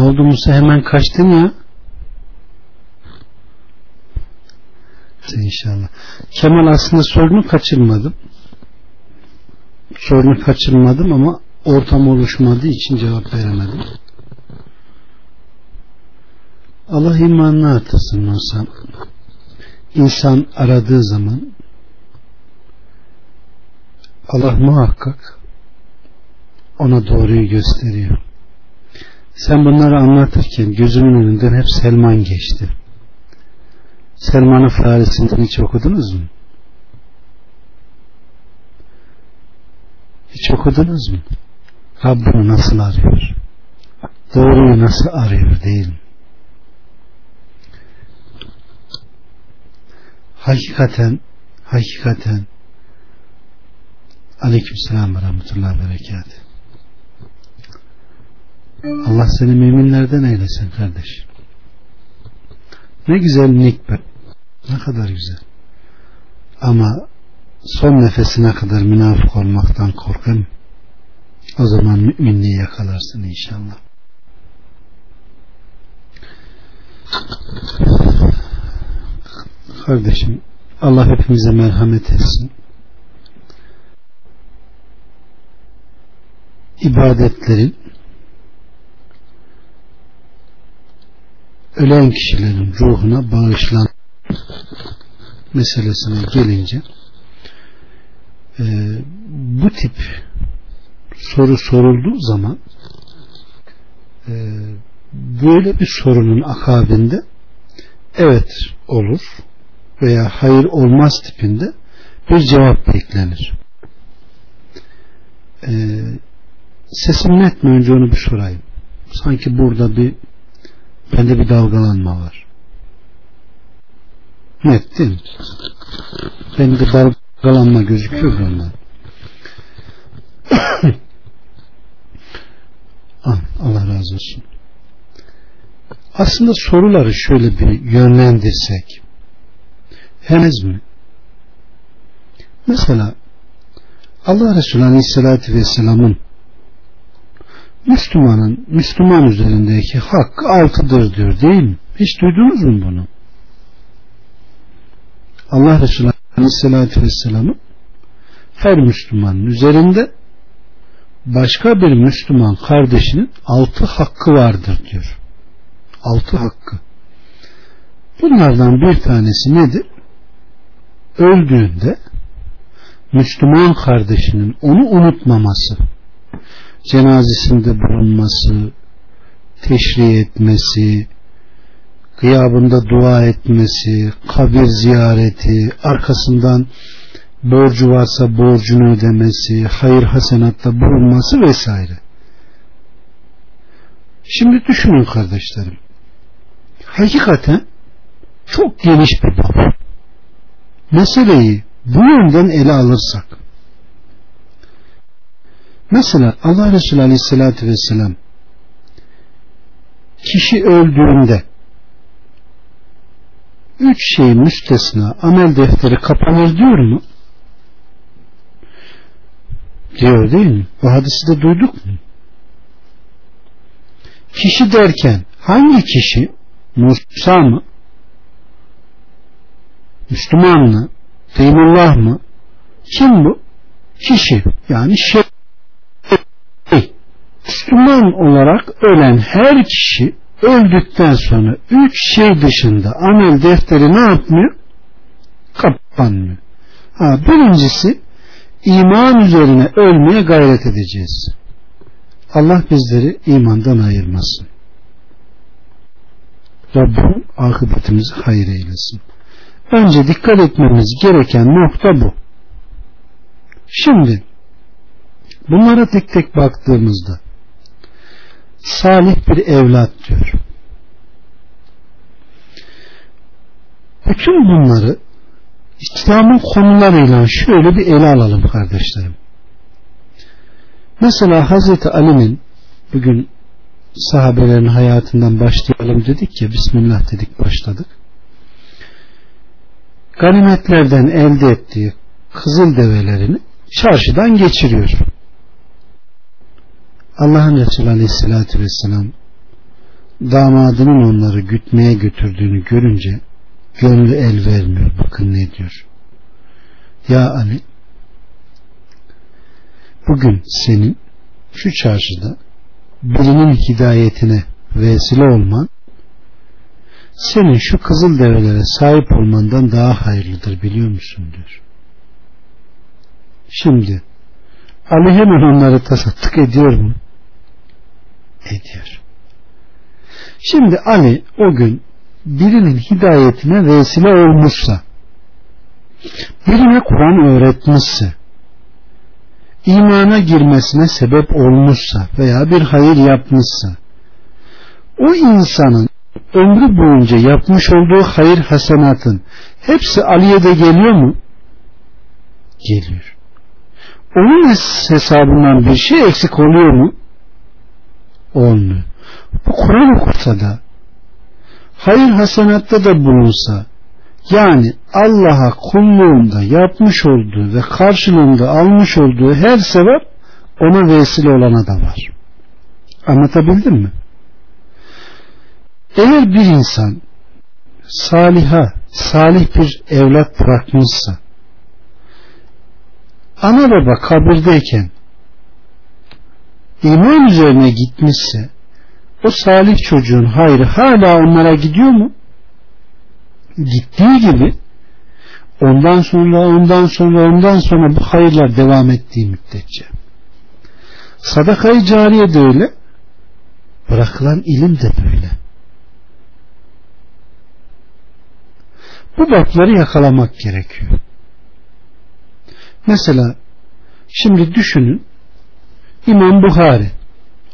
Ne oldu Musa hemen kaçtın ya? İnşallah. Kemal aslında sorunu kaçırmadım. Sorunu kaçırmadım ama ortam oluşmadığı için cevap veremedim. Allah imanını artırsın olsa insan aradığı zaman Allah muhakkak ona doğruyu gösteriyor. Sen bunları anlatırken gözümün önünden hep Selman geçti. Selman'ın Farisi'nden hiç okudunuz mu? Hiç okudunuz mu? Rabbini nasıl arıyor? Doğruyu nasıl arıyor değil mi? Hakikaten hakikaten Aleyküm selam ve rahmetullahi ve berekat. Allah seni müminlerden eylesin kardeş. Ne güzel nikbe. Ne kadar güzel. Ama son nefesine kadar münafık olmaktan korkun. O zaman müminliği yakalarsın inşallah. Kardeşim Allah hepimize merhamet etsin. ibadetlerin ölen kişilerin ruhuna bağışlan meselesine gelince e, bu tip soru sorulduğu zaman e, böyle bir sorunun akabinde evet olur veya hayır olmaz tipinde bir cevap beklenir. E, sesim net mi önce onu bir sorayım. Sanki burada bir bende bir dalgalanma var. Net değil mi? Bende dalgalanma gözüküyor ondan. Ah, Allah razı olsun. Aslında soruları şöyle bir yönlendirsek henüz mi? Mesela Allah Resulü Aleyhisselatü Vesselam'ın Müslümanın Müslüman üzerindeki hakkı altıdır diyor değil mi? Hiç duydunuz mu bunu? Allah Resulü Aleyhisselatü Vesselam'ın her Müslümanın üzerinde başka bir Müslüman kardeşinin altı hakkı vardır diyor. Altı hakkı. Bunlardan bir tanesi nedir? Öldüğünde Müslüman kardeşinin onu unutmaması cenazesinde bulunması, teşri etmesi, gıyabında dua etmesi, kabir ziyareti, arkasından borcu varsa borcunu ödemesi, hayır hasenatta bulunması vesaire. Şimdi düşünün kardeşlerim. Hakikaten çok geniş bir bab. Meseleyi bu yönden ele alırsak Mesela Allah Resulü Aleyhisselatü Vesselam kişi öldüğünde üç şey müstesna amel defteri kapanır diyor mu? Diyor değil mi? Bu hadisi de duyduk mu? Kişi derken hangi kişi? Musa mı? Müslüman mı? Dinullah mı? Kim bu? Kişi yani şey Müslüman olarak ölen her kişi öldükten sonra üç şey dışında amel defteri ne yapmıyor? Kapanmıyor. Ha, birincisi iman üzerine ölmeye gayret edeceğiz. Allah bizleri imandan ayırmasın. Rabbim akıbetimizi hayır eylesin. Önce dikkat etmemiz gereken nokta bu. Şimdi bunlara tek tek baktığımızda salih bir evlat diyor. Bütün bunları İslam'ın konularıyla şöyle bir ele alalım kardeşlerim. Mesela Hazreti Ali'nin bugün sahabelerin hayatından başlayalım dedik ya Bismillah dedik başladık. Ganimetlerden elde ettiği kızıl develerini çarşıdan geçiriyor. Allah'ın Resulü Aleyhisselatü Vesselam damadının onları gütmeye götürdüğünü görünce gönlü el vermiyor. Bakın ne diyor. Ya Ali bugün senin şu çarşıda birinin hidayetine vesile olman senin şu kızıl develere sahip olmandan daha hayırlıdır biliyor musun diyor. Şimdi Ali hemen onları tasattık ediyor mu? Ediyor. Şimdi Ali o gün birinin hidayetine vesile olmuşsa birine Kur'an öğretmişse imana girmesine sebep olmuşsa veya bir hayır yapmışsa o insanın ömrü boyunca yapmış olduğu hayır hasenatın hepsi Ali'ye de geliyor mu? Geliyor. Onun hesabından bir şey eksik oluyor mu? Olmuyor. Bu Kur'an okursa da hayır hasenatta da bulunsa yani Allah'a kulluğunda yapmış olduğu ve karşılığında almış olduğu her sevap ona vesile olana da var. Anlatabildim mi? Eğer bir insan saliha, salih bir evlat bırakmışsa ana baba kabirdeyken iman üzerine gitmişse o salih çocuğun hayrı hala onlara gidiyor mu? Gittiği gibi ondan sonra ondan sonra ondan sonra bu hayırlar devam ettiği müddetçe. Sadakayı cariye de öyle bırakılan ilim de böyle. Bu bakları yakalamak gerekiyor. Mesela şimdi düşünün İmam Buhari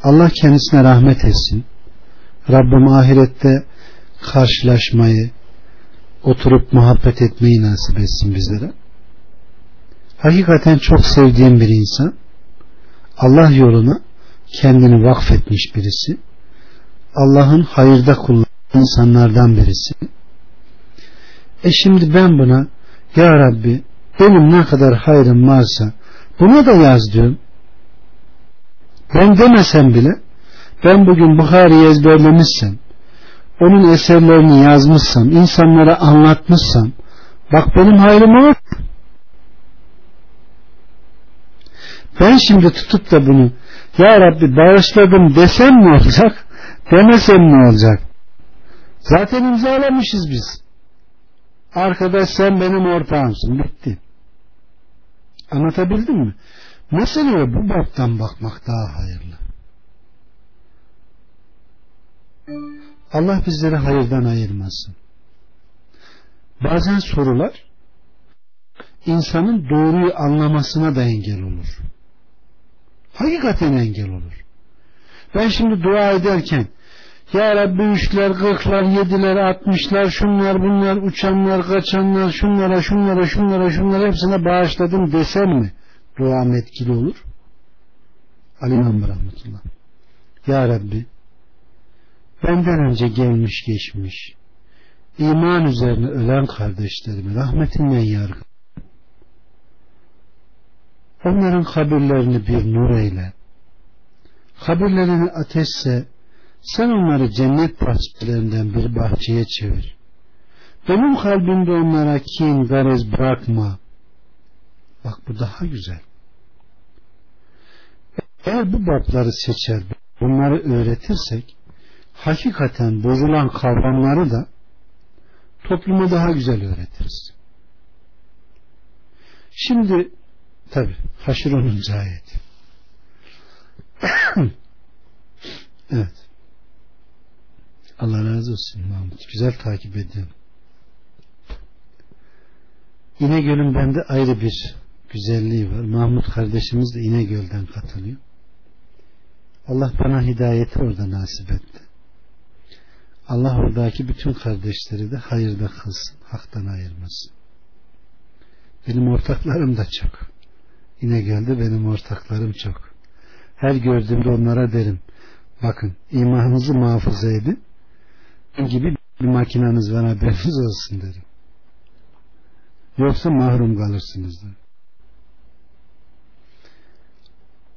Allah kendisine rahmet etsin. Rabbim ahirette karşılaşmayı, oturup muhabbet etmeyi nasip etsin bizlere. Hakikaten çok sevdiğim bir insan. Allah yoluna kendini vakfetmiş birisi. Allah'ın hayırda kullanan insanlardan birisi. E şimdi ben buna Ya Rabbi benim ne kadar hayrım varsa buna da yaz diyorum. Ben demesem bile ben bugün Bukhari'yi ezberlemişsem onun eserlerini yazmışsam insanlara anlatmışsam bak benim hayrıma bak ben şimdi tutup da bunu Ya Rabbi bağışladım desem mi olacak demesem mi olacak? Zaten imzalamışız biz. Arkadaş sen benim ortağımsın bitti. Anlatabildim mi Meseleye bu baptan bakmak daha hayırlı. Allah bizleri hayırdan ayırmasın. Bazen sorular insanın doğruyu anlamasına da engel olur. Hakikaten engel olur. Ben şimdi dua ederken Ya Rabbi üçler, kırklar, yediler, altmışlar, şunlar, bunlar, uçanlar, kaçanlar, şunlara, şunlara, şunlara, şunlara hepsine bağışladım desem mi? Duam etkili olur. Alimam rahmetullah. Ya Rabbi benden önce gelmiş geçmiş iman üzerine ölen kardeşlerimi rahmetinle yargı. Onların kabirlerini bir nur eyle. Kabirlerini ateşse sen onları cennet bahçelerinden bir bahçeye çevir. Benim kalbimde onlara kin, garez bırakma. Bak bu daha güzel. Eğer bu babları seçer, bunları öğretirsek hakikaten bozulan kavramları da topluma daha güzel öğretiriz. Şimdi tabi haşır 10. ayet. evet. Allah razı olsun Mahmut. Güzel takip ediyorum. İnegöl'ün bende ayrı bir güzelliği var. Mahmut kardeşimiz de İnegöl'den katılıyor. Allah bana hidayeti orada nasip etti. Allah oradaki bütün kardeşleri de hayırda kılsın. Haktan ayırmasın. Benim ortaklarım da çok. Yine geldi benim ortaklarım çok. Her gördüğümde onlara derim. Bakın imanınızı muhafaza edin. gibi bir makinanız var haberiniz olsun derim. Yoksa mahrum kalırsınız da.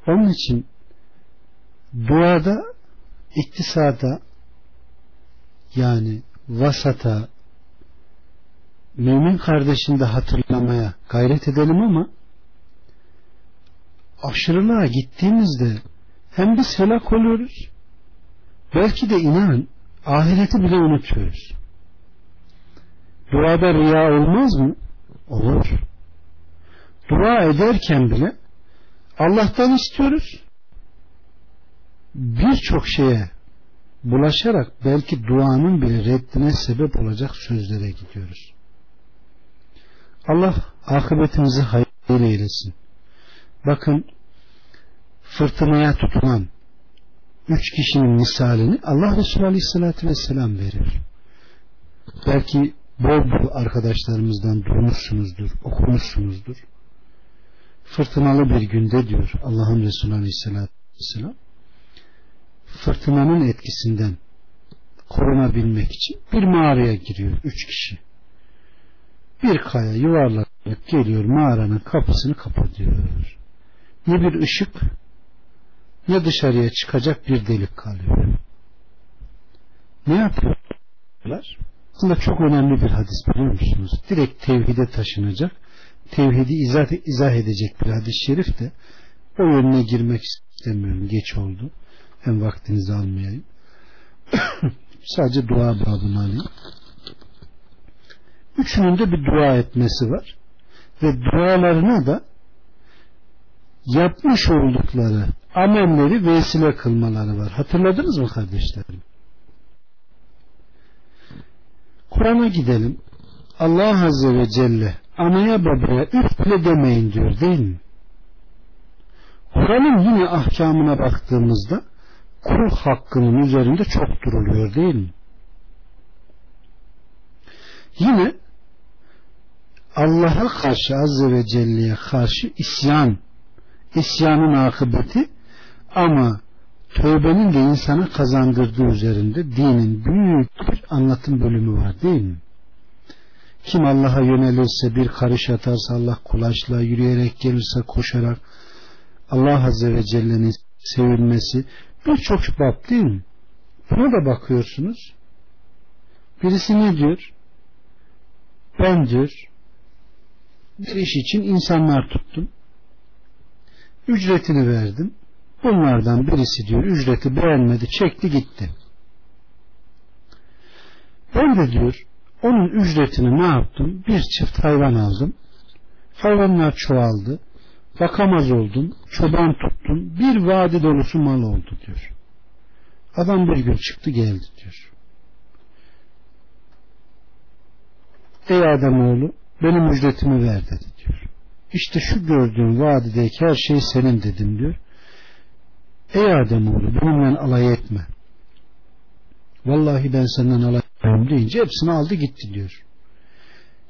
Onun için duada, iktisada, yani vasata mümin kardeşini de hatırlamaya gayret edelim ama aşırılığa gittiğimizde hem biz helak oluyoruz belki de inanın ahireti bile unutuyoruz. Duada riya olmaz mı? Olur. Dua ederken bile Allah'tan istiyoruz. Birçok şeye bulaşarak belki duanın bile reddine sebep olacak sözlere gidiyoruz. Allah akıbetimizi hayır eylesin. Bakın fırtınaya tutulan üç kişinin misalini Allah Resulü Aleyhisselatü Vesselam verir. Belki bol bol arkadaşlarımızdan duymuşsunuzdur, okumuşsunuzdur. Fırtınalı bir günde diyor Allah'ın Resulü Aleyhisselatü Vesselam fırtınanın etkisinden korunabilmek için bir mağaraya giriyor üç kişi. Bir kaya yuvarlanıp geliyor mağaranın kapısını kapatıyor. Ne bir ışık ne dışarıya çıkacak bir delik kalıyor. Ne yapıyorlar? Aslında çok önemli bir hadis biliyor musunuz? Direkt tevhide taşınacak, tevhidi izah, izah edecek bir hadis-i şerif de o yönüne girmek istemiyorum. Geç oldu. Hem vaktinizi almayayım. Sadece dua babını alayım. Üçünün de bir dua etmesi var. Ve dualarına da yapmış oldukları amelleri vesile kılmaları var. Hatırladınız mı kardeşlerim? Kur'an'a gidelim. Allah Azze ve Celle anaya babaya üf bile demeyin diyor değil mi? Kur'an'ın yine ahkamına baktığımızda kul hakkının üzerinde çok duruluyor değil mi? Yine Allah'a karşı Azze ve Celle'ye karşı isyan isyanın akıbeti ama tövbenin de insana kazandırdığı üzerinde dinin büyük bir anlatım bölümü var değil mi? Kim Allah'a yönelirse bir karış atarsa Allah kulaçla yürüyerek gelirse koşarak Allah Azze ve Celle'nin sevilmesi birçok bab değil mi? Buna da bakıyorsunuz. Birisi ne diyor? Ben diyor bir iş için insanlar tuttum. Ücretini verdim. Bunlardan birisi diyor ücreti beğenmedi çekti gitti. Ben de diyor onun ücretini ne yaptım? Bir çift hayvan aldım. Hayvanlar çoğaldı. Bakamaz oldum. Çoban tuttum. Bir vadi dolusu mal oldu diyor. Adam bir gün çıktı geldi diyor. Ey Ademoğlu benim ücretimi ver dedi diyor. İşte şu gördüğün vadideki her şey senin dedim diyor. Ey Ademoğlu benimle alay etme. Vallahi ben senden alay etmem deyince hepsini aldı gitti diyor.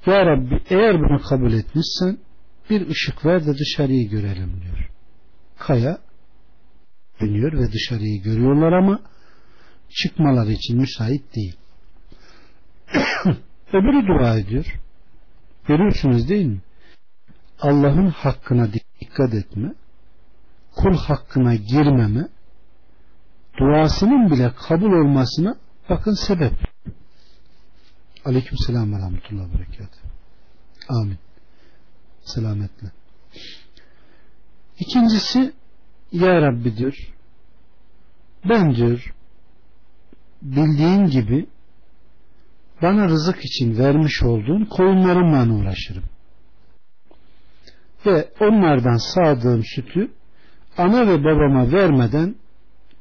Ya Rabbi eğer bunu kabul etmişsen bir ışık ver de dışarıyı görelim diyor. Kaya dönüyor ve dışarıyı görüyorlar ama çıkmaları için müsait değil. Öbürü dua ediyor. Görüyorsunuz değil mi? Allah'ın hakkına dikkat etme, kul hakkına girmeme, duasının bile kabul olmasına bakın sebep. Aleyküm selam ve rahmetullah berekat. Amin. Selametle. İkincisi Ya Rabbi diyor ben diyor bildiğin gibi bana rızık için vermiş olduğun koyunlarımla uğraşırım. Ve onlardan sağdığım sütü ana ve babama vermeden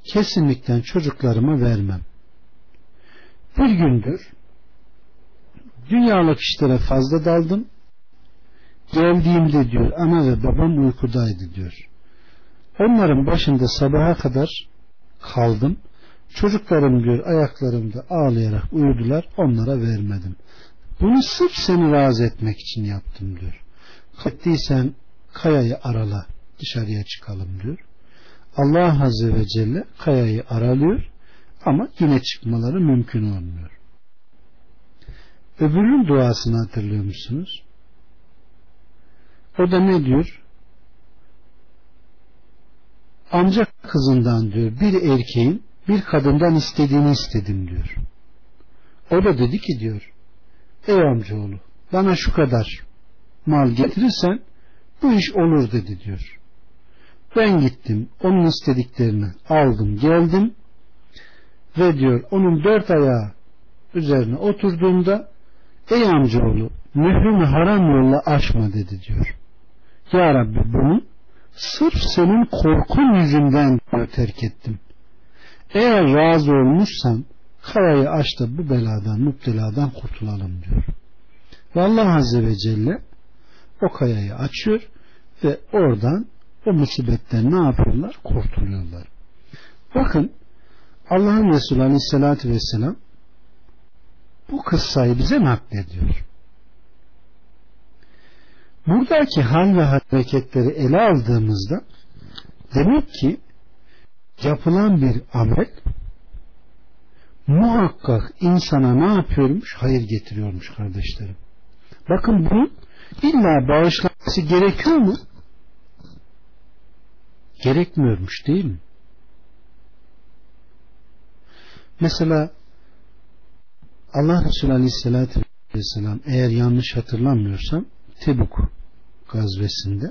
kesinlikle çocuklarıma vermem. Bir gündür dünyalık işlere fazla daldım. Geldiğimde diyor ana ve babam uykudaydı diyor. Onların başında sabaha kadar kaldım. Çocuklarım diyor ayaklarımda ağlayarak uyudular onlara vermedim. Bunu sırf seni razı etmek için yaptım diyor. Ettiysen kayayı arala dışarıya çıkalım diyor. Allah Azze ve Celle kayayı aralıyor ama yine çıkmaları mümkün olmuyor. Öbürünün duasını hatırlıyor musunuz? O da ne diyor? Ancak kızından diyor bir erkeğin bir kadından istediğini istedim diyor. O da dedi ki diyor ey amcaoğlu bana şu kadar mal getirirsen bu iş olur dedi diyor. Ben gittim onun istediklerini aldım geldim ve diyor onun dört ayağı üzerine oturduğunda ey amcaoğlu mührümü haram yolla aşma dedi diyor. Ya Rabbi bunu sırf senin korkun yüzünden terk ettim. Eğer razı olmuşsan kayayı aç da bu beladan müpteladan kurtulalım diyor. Ve Allah Azze ve Celle o kayayı açıyor ve oradan o musibetten ne yapıyorlar? Kurtuluyorlar. Bakın Allah'ın Resulü Aleyhisselatü Vesselam bu kıssayı bize naklediyor. Buradaki hal ve hareketleri ele aldığımızda demek ki yapılan bir amel muhakkak insana ne yapıyormuş? Hayır getiriyormuş kardeşlerim. Bakın bunun illa bağışlanması gerekiyor mu? Gerekmiyormuş değil mi? Mesela Allah Resulü Aleyhisselatü Vesselam eğer yanlış hatırlamıyorsam Tebuk gazvesinde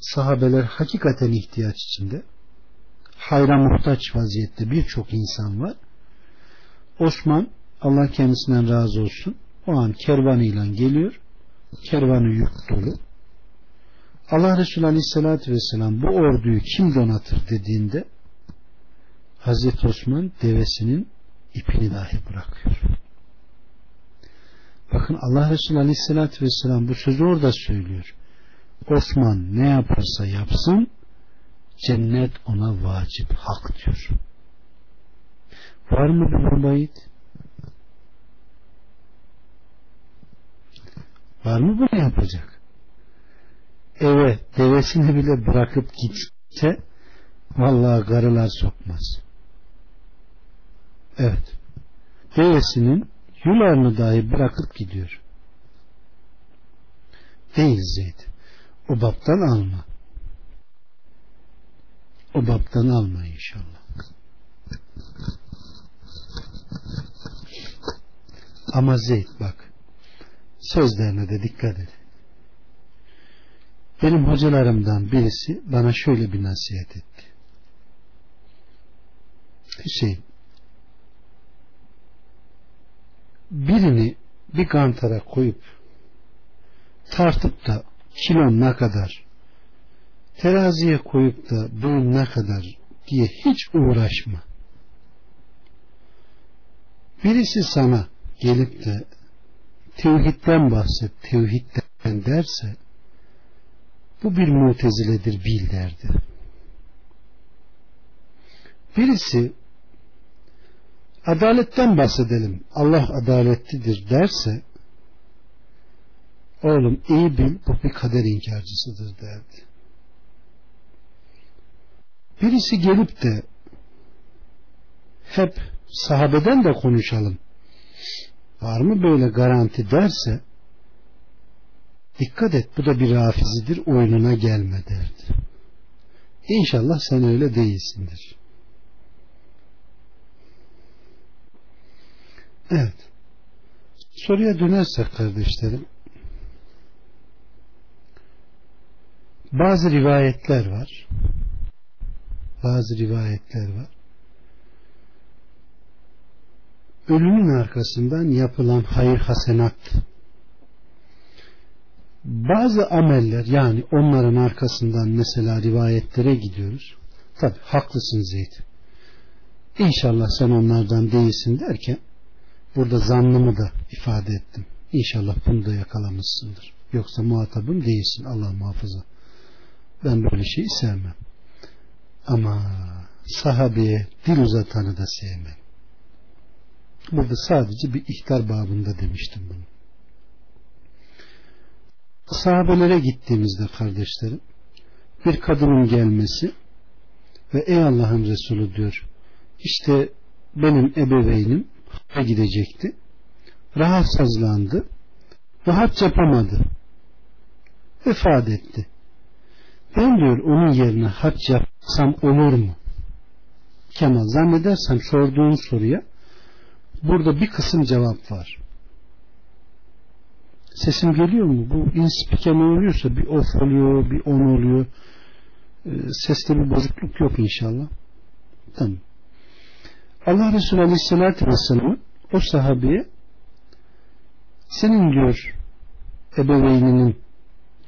sahabeler hakikaten ihtiyaç içinde hayra muhtaç vaziyette birçok insan var. Osman Allah kendisinden razı olsun o an kervanıyla geliyor. Kervanı yük dolu. Allah Resulü Aleyhisselatü Vesselam bu orduyu kim donatır dediğinde Hazreti Osman devesinin ipini dahi bırakıyor. Bakın Allah Resulü Aleyhisselatü Vesselam bu sözü orada söylüyor. Osman ne yaparsa yapsın cennet ona vacip hak diyor. Var mı bir babayit? Var mı bunu yapacak? Eve devesini bile bırakıp gitse vallahi garılar sokmaz. Evet. Devesinin yularını dahi bırakıp gidiyor. Değil Zeyd. O baptan alma. O baptan alma inşallah. Ama Zeyd bak sözlerine de dikkat et. Benim hocalarımdan birisi bana şöyle bir nasihat etti. Hüseyin birini bir kantara koyup tartıp da kilon ne kadar teraziye koyup da boyun ne kadar diye hiç uğraşma. Birisi sana gelip de tevhidden bahset, tevhidden derse bu bir muteziledir bil derdi. Birisi adaletten bahsedelim Allah adaletlidir derse oğlum iyi bil bu bir kader inkarcısıdır derdi. Birisi gelip de hep sahabeden de konuşalım var mı böyle garanti derse dikkat et bu da bir rafizidir oyununa gelme derdi. İnşallah sen öyle değilsindir. Evet. Soruya dönersek kardeşlerim bazı rivayetler var. Bazı rivayetler var. Ölümün arkasından yapılan hayır hasenat bazı ameller yani onların arkasından mesela rivayetlere gidiyoruz. Tabi haklısın Zeyd. İnşallah sen onlardan değilsin derken burada zannımı da ifade ettim. İnşallah bunu da yakalamışsındır. Yoksa muhatabım değilsin Allah muhafaza. Ben böyle şey sevmem. Ama sahabeye dil uzatanı da sevmem. Burada sadece bir ihtar babında demiştim bunu. Sahabelere gittiğimizde kardeşlerim bir kadının gelmesi ve ey Allah'ın Resulü diyor işte benim ebeveynim gidecekti. Rahatsızlandı hac yapamadı. Vefat etti. Ben diyor onun yerine hac yapsam olur mu? Kemal zannedersem sorduğun soruya burada bir kısım cevap var. Sesim geliyor mu? Bu inspike ne oluyorsa bir off oluyor, bir on oluyor. E, seste bir bozukluk yok inşallah. Tamam. Allah Resulü Aleyhisselatü Vesselam o sahabeye senin diyor ebeveyninin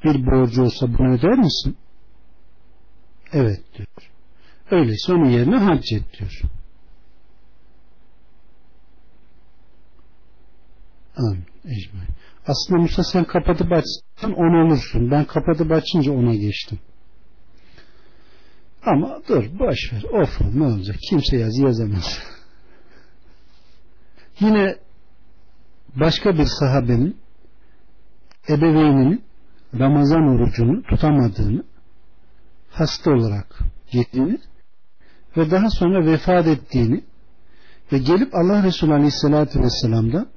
bir borcu olsa bunu öder misin? Evet diyor. Öyleyse onun yerine hac et diyor. Amin. Aslında Musa sen kapatıp açsan on olursun. Ben kapatıp açınca ona geçtim. Ama dur boş ver. Of ne olacak? Kimse yazı yazamaz. Yine başka bir sahabenin ebeveyninin Ramazan orucunu tutamadığını hasta olarak yediğini ve daha sonra vefat ettiğini ve gelip Allah Resulü Aleyhisselatü Vesselam'dan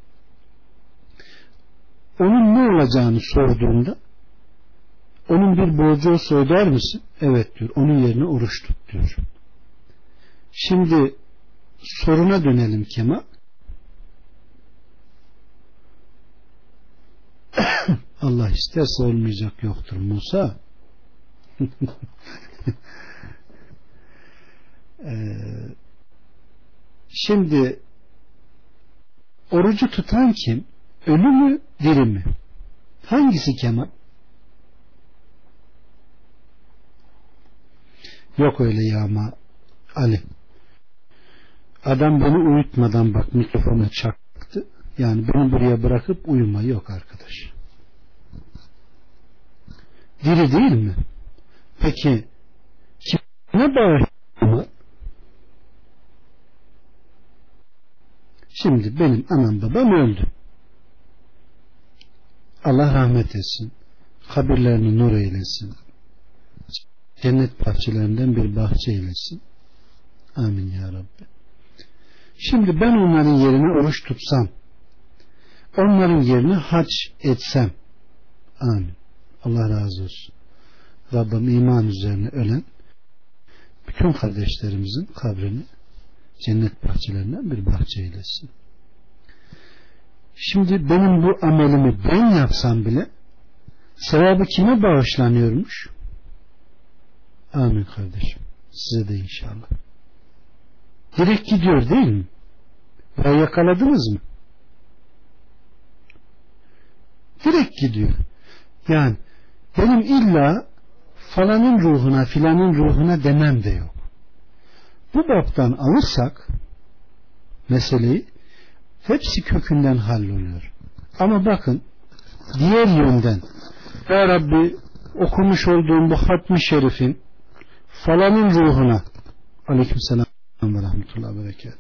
onun ne olacağını sorduğunda onun bir borcu olsa öder misin? Evet diyor. Onun yerine oruç tut diyor. Şimdi soruna dönelim Kemal. Allah isterse olmayacak yoktur Musa. ee, şimdi orucu tutan kim? Ölü mü, diri mi? Hangisi Kemal? Yok öyle yağma Ali. Adam beni uyutmadan bak mikrofonu çaktı. Yani beni buraya bırakıp uyuma yok arkadaş. Diri değil mi? Peki kime bağışlama? Şimdi benim anam babam öldü. Allah rahmet etsin. Kabirlerini nur eylesin. Cennet bahçelerinden bir bahçe eylesin. Amin ya Rabbi. Şimdi ben onların yerine oruç tutsam, onların yerine hac etsem, amin. Allah razı olsun. Rabbim iman üzerine ölen bütün kardeşlerimizin kabrini cennet bahçelerinden bir bahçe eylesin. Şimdi benim bu amelimi ben yapsam bile sevabı kime bağışlanıyormuş? Amin kardeşim. Size de inşallah. Direkt gidiyor değil mi? Burayı yakaladınız mı? Direkt gidiyor. Yani benim illa falanın ruhuna filanın ruhuna demem de yok. Bu baptan alırsak meseleyi hepsi kökünden halloluyor. Ama bakın diğer yönden Ya Rabbi okumuş olduğum bu hatmi şerifin falanın ruhuna aleyküm selam ve rahmetullahi berekat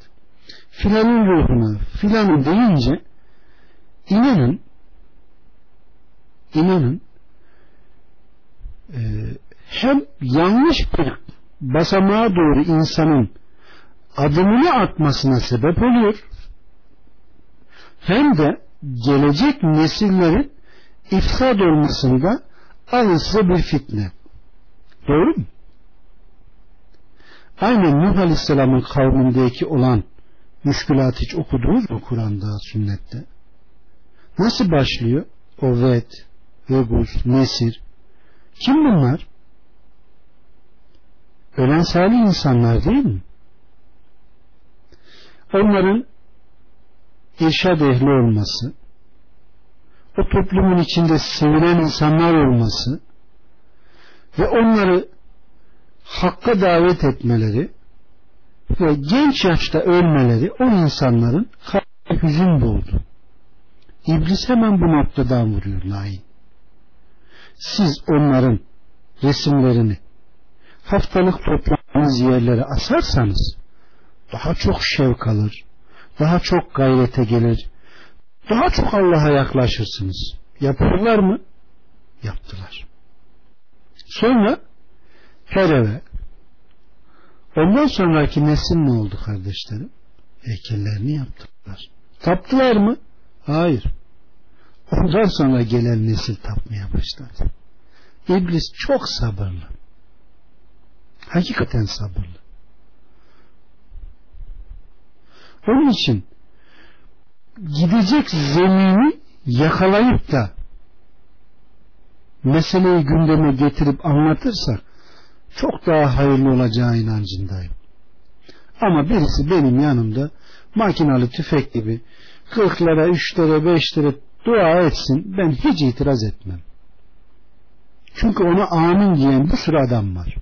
filanın ruhuna filanın deyince inanın inanın e, hem yanlış bir basamağa doğru insanın adımını atmasına sebep oluyor hem de gelecek nesillerin ifsad olmasında alın size bir fitne. Doğru mu? Aynen Nuh Aleyhisselam'ın kavmindeki olan müşkülat hiç okudunuz mu Kur'an'da, sünnette? Nasıl başlıyor? O Ved, Veguz, Nesir. Kim bunlar? Ölen salih insanlar değil mi? Onların irşad ehli olması, o toplumun içinde sevilen insanlar olması ve onları hakka davet etmeleri ve genç yaşta ölmeleri o insanların hüzün buldu. İblis hemen bu noktadan vuruyor lain. Siz onların resimlerini haftalık topladığınız yerlere asarsanız daha çok şevk alır, daha çok gayrete gelir, daha çok Allah'a yaklaşırsınız. Yapıyorlar mı? Yaptılar. Sonra her eve ondan sonraki nesil ne oldu kardeşlerim? Heykellerini yaptılar. Taptılar mı? Hayır. Ondan sonra gelen nesil tapmaya başladı. İblis çok sabırlı. Hakikaten sabırlı. Onun için gidecek zemini yakalayıp da meseleyi gündeme getirip anlatırsak çok daha hayırlı olacağı inancındayım. Ama birisi benim yanımda makinalı tüfek gibi 40'lara, 3'lere, 5'lere dua etsin ben hiç itiraz etmem. Çünkü ona amin diyen bir sürü adam var.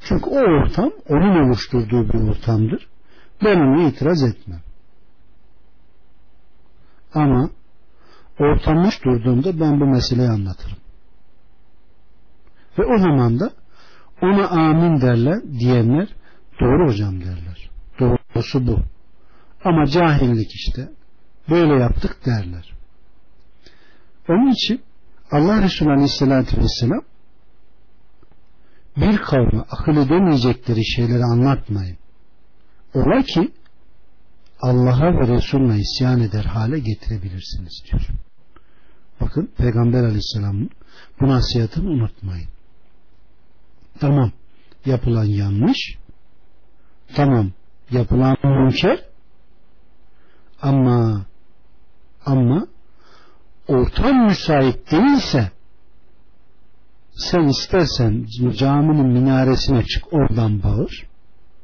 Çünkü o ortam onun oluşturduğu bir ortamdır. Ben ona itiraz etmem. Ama ortam oluşturduğunda ben bu meseleyi anlatırım. Ve o zaman da ona amin derler diyenler doğru hocam derler. Doğrusu bu. Ama cahillik işte. Böyle yaptık derler. Onun için Allah Resulü Aleyhisselatü Vesselam bir kavme akıl edemeyecekleri şeyleri anlatmayın. Ola ki Allah'a ve Resulüne isyan eder hale getirebilirsiniz diyor. Bakın Peygamber Aleyhisselam'ın bu nasihatini unutmayın. Tamam. Yapılan yanlış. Tamam. Yapılan münker. Ama ama ortam müsait değilse sen istersen caminin minaresine çık oradan bağır.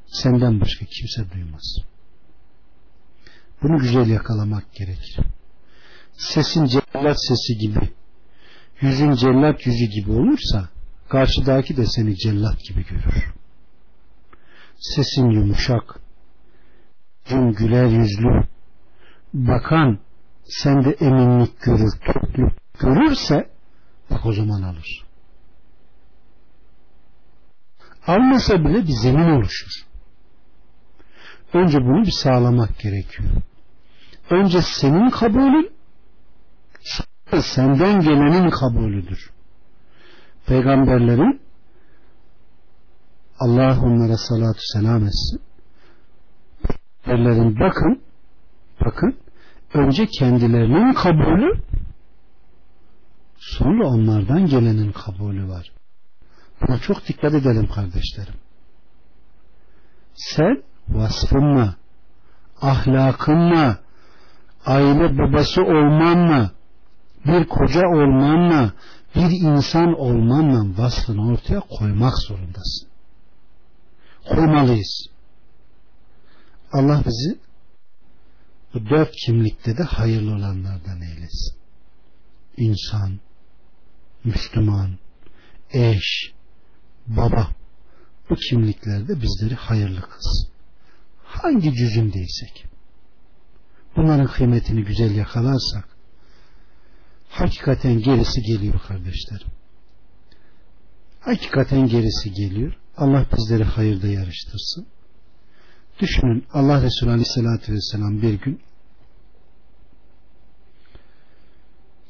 Senden başka kimse duymaz. Bunu güzel yakalamak gerekir. Sesin cellat sesi gibi yüzün cellat yüzü gibi olursa karşıdaki de seni cellat gibi görür sesin yumuşak yüzün güler yüzlü bakan sende eminlik görür, tokluk görürse bak o zaman alır. Almasa bile bir zemin oluşur. Önce bunu bir sağlamak gerekiyor. Önce senin kabulün senden gelenin kabulüdür. Peygamberlerin Allah onlara salatu selam etsin. Peygamberlerin bakın bakın önce kendilerinin kabulü sonra onlardan gelenin kabulü var. Buna çok dikkat edelim kardeşlerim. Sen vasfınla, ahlakınla, aile babası olmanla, bir koca olmanla, bir insan olmanla vasfını ortaya koymak zorundasın. Koymalıyız. Allah bizi bu dört kimlikte de hayırlı olanlardan eylesin. İnsan, Müslüman, eş, baba bu kimliklerde bizleri hayırlı kız. Hangi cüzündeysek bunların kıymetini güzel yakalarsak hakikaten gerisi geliyor kardeşlerim. Hakikaten gerisi geliyor. Allah bizleri hayırda yarıştırsın. Düşünün Allah Resulü Aleyhisselatü Vesselam bir gün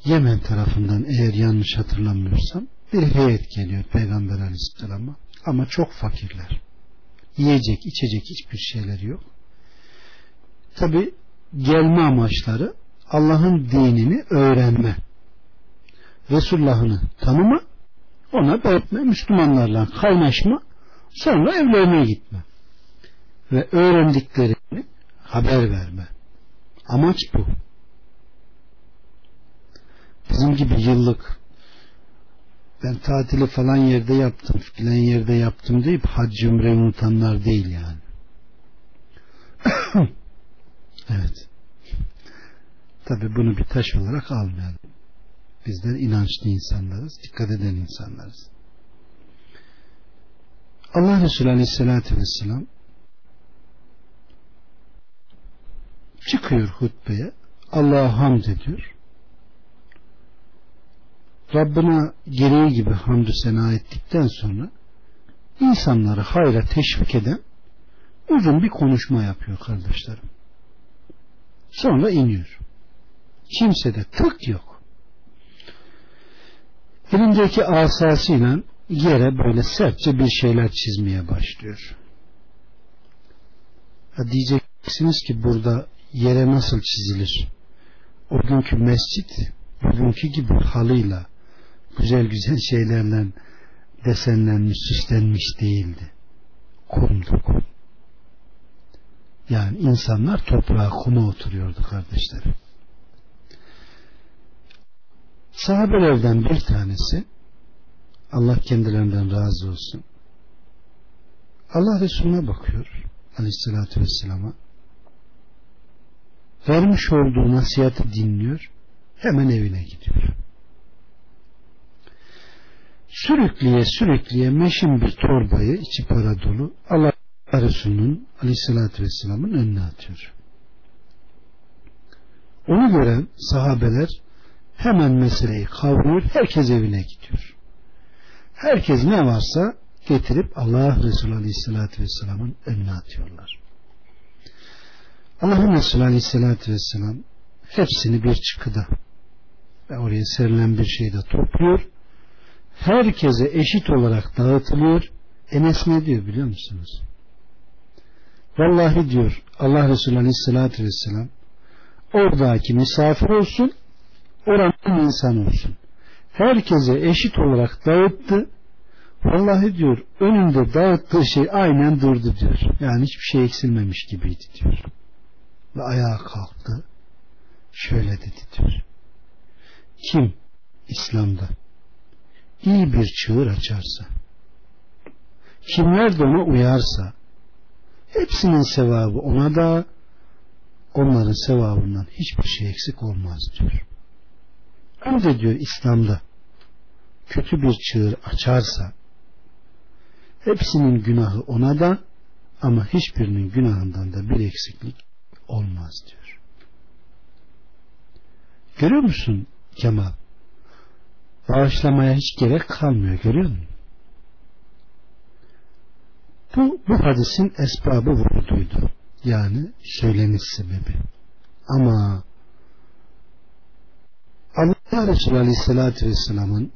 Yemen tarafından eğer yanlış hatırlamıyorsam bir heyet geliyor Peygamber Aleyhisselam'a ama çok fakirler. Yiyecek, içecek hiçbir şeyleri yok. Tabi gelme amaçları Allah'ın dinini öğrenme. Resulullah'ını tanıma, ona öğretme, Müslümanlarla kaynaşma, sonra evlerine gitme ve öğrendiklerini haber verme. Amaç bu. Bizim gibi yıllık ben tatili falan yerde yaptım filan yerde yaptım deyip hac cümre unutanlar değil yani. evet. Tabi bunu bir taş olarak almayalım. Bizler inançlı insanlarız, dikkat eden insanlarız. Allah Resulü Aleyhisselatü Vesselam çıkıyor hutbeye Allah'a hamd ediyor Rabbına gereği gibi hamdü sena ettikten sonra insanları hayra teşvik eden uzun bir konuşma yapıyor kardeşlerim. Sonra iniyor. Kimsede tık yok. Elindeki asasıyla yere böyle sertçe bir şeyler çizmeye başlıyor. Ha diyeceksiniz ki burada yere nasıl çizilir? O günkü mescit bugünkü gibi halıyla güzel güzel şeylerle desenlenmiş, süslenmiş değildi. Kumdu kum. Yani insanlar toprağa kuma oturuyordu kardeşlerim. Sahabelerden bir tanesi Allah kendilerinden razı olsun. Allah Resulüne bakıyor aleyhissalatü vesselama. Vermiş olduğu nasihati dinliyor hemen evine gidiyor. Sürükleye sürükleye meşin bir torbayı içi para dolu Allah Resulü'nün aleyhissalatü vesselamın önüne atıyor. Onu gören sahabeler hemen meseleyi kavruyor herkes evine gidiyor herkes ne varsa getirip Allah Resulü Aleyhisselatü Vesselam'ın önüne atıyorlar. Allah Resulü Aleyhisselatü Vesselam hepsini bir çıkıda ve oraya serilen bir şeyde topluyor. Herkese eşit olarak dağıtılıyor. Enes ne diyor biliyor musunuz? Vallahi diyor Allah Resulü Aleyhisselatü Vesselam oradaki misafir olsun oranın insan olsun. Herkese eşit olarak dağıttı Vallahi diyor önünde dağıttığı şey aynen durdu diyor. Yani hiçbir şey eksilmemiş gibiydi diyor. Ve ayağa kalktı. Şöyle dedi diyor. Kim İslam'da iyi bir çığır açarsa kimler de ona uyarsa hepsinin sevabı ona da onların sevabından hiçbir şey eksik olmaz diyor. Hem de diyor İslam'da kötü bir çığır açarsa Hepsinin günahı ona da ama hiçbirinin günahından da bir eksiklik olmaz diyor. Görüyor musun Kemal? Bağışlamaya hiç gerek kalmıyor görüyor musun? Bu, bu hadisin esbabı vuruduydu. Yani söyleniş sebebi. Ama Allah Resulü Aleyhisselatü Vesselam'ın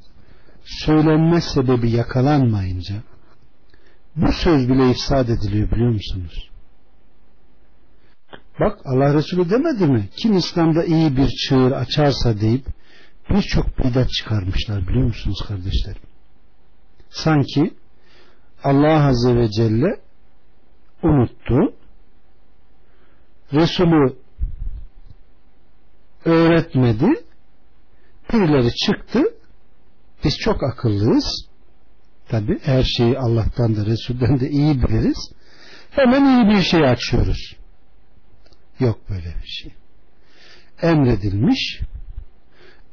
söylenme sebebi yakalanmayınca bu söz bile ifsad ediliyor biliyor musunuz? Bak Allah Resulü demedi mi? Kim İslam'da iyi bir çığır açarsa deyip birçok bidat çıkarmışlar biliyor musunuz kardeşlerim? Sanki Allah Azze ve Celle unuttu. Resulü öğretmedi. Birileri çıktı. Biz çok akıllıyız. Tabi her şeyi Allah'tan da Resul'den de iyi biliriz. Hemen iyi bir şey açıyoruz. Yok böyle bir şey. Emredilmiş,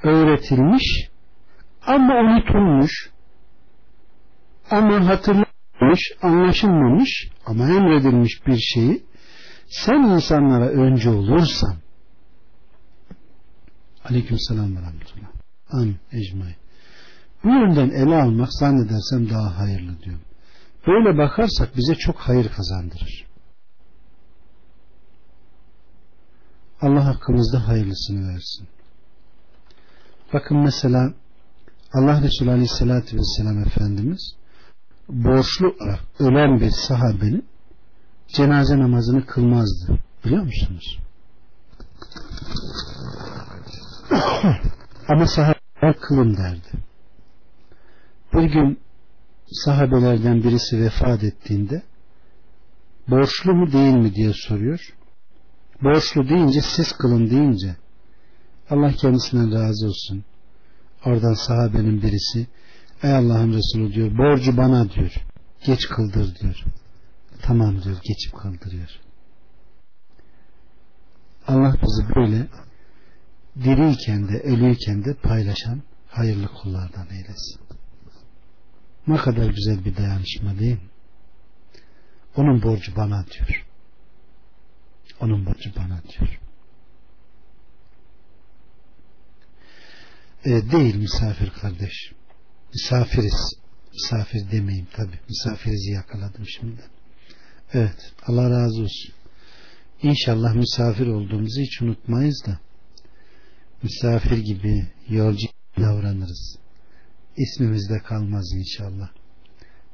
öğretilmiş ama unutulmuş ama hatırlanmış, anlaşılmamış ama emredilmiş bir şeyi sen insanlara önce olursan Aleyküm selam ve rahmetullah. Amin. Ecmaîn. Bu yönden ele almak zannedersem daha hayırlı diyorum. Böyle bakarsak bize çok hayır kazandırır. Allah hakkımızda hayırlısını versin. Bakın mesela Allah Resulü Aleyhisselatü Vesselam Efendimiz borçlu olarak ölen bir sahabenin cenaze namazını kılmazdı. Biliyor musunuz? Ama sahabe kılın derdi. Bir gün sahabelerden birisi vefat ettiğinde borçlu mu değil mi diye soruyor. Borçlu deyince siz kılın deyince Allah kendisinden razı olsun. Oradan sahabenin birisi Ey Allah'ın Resulü diyor borcu bana diyor. Geç kıldır diyor. Tamam diyor geçip kıldırıyor. Allah bizi böyle diriyken de ölüyken de paylaşan hayırlı kullardan eylesin. Ne kadar güzel bir dayanışma değil mi? Onun borcu bana diyor. Onun borcu bana diyor. E, değil misafir kardeş. Misafiriz. Misafir demeyeyim tabi. Misafirizi yakaladım şimdi. Evet. Allah razı olsun. İnşallah misafir olduğumuzu hiç unutmayız da misafir gibi yolcu davranırız ismimizde kalmaz inşallah.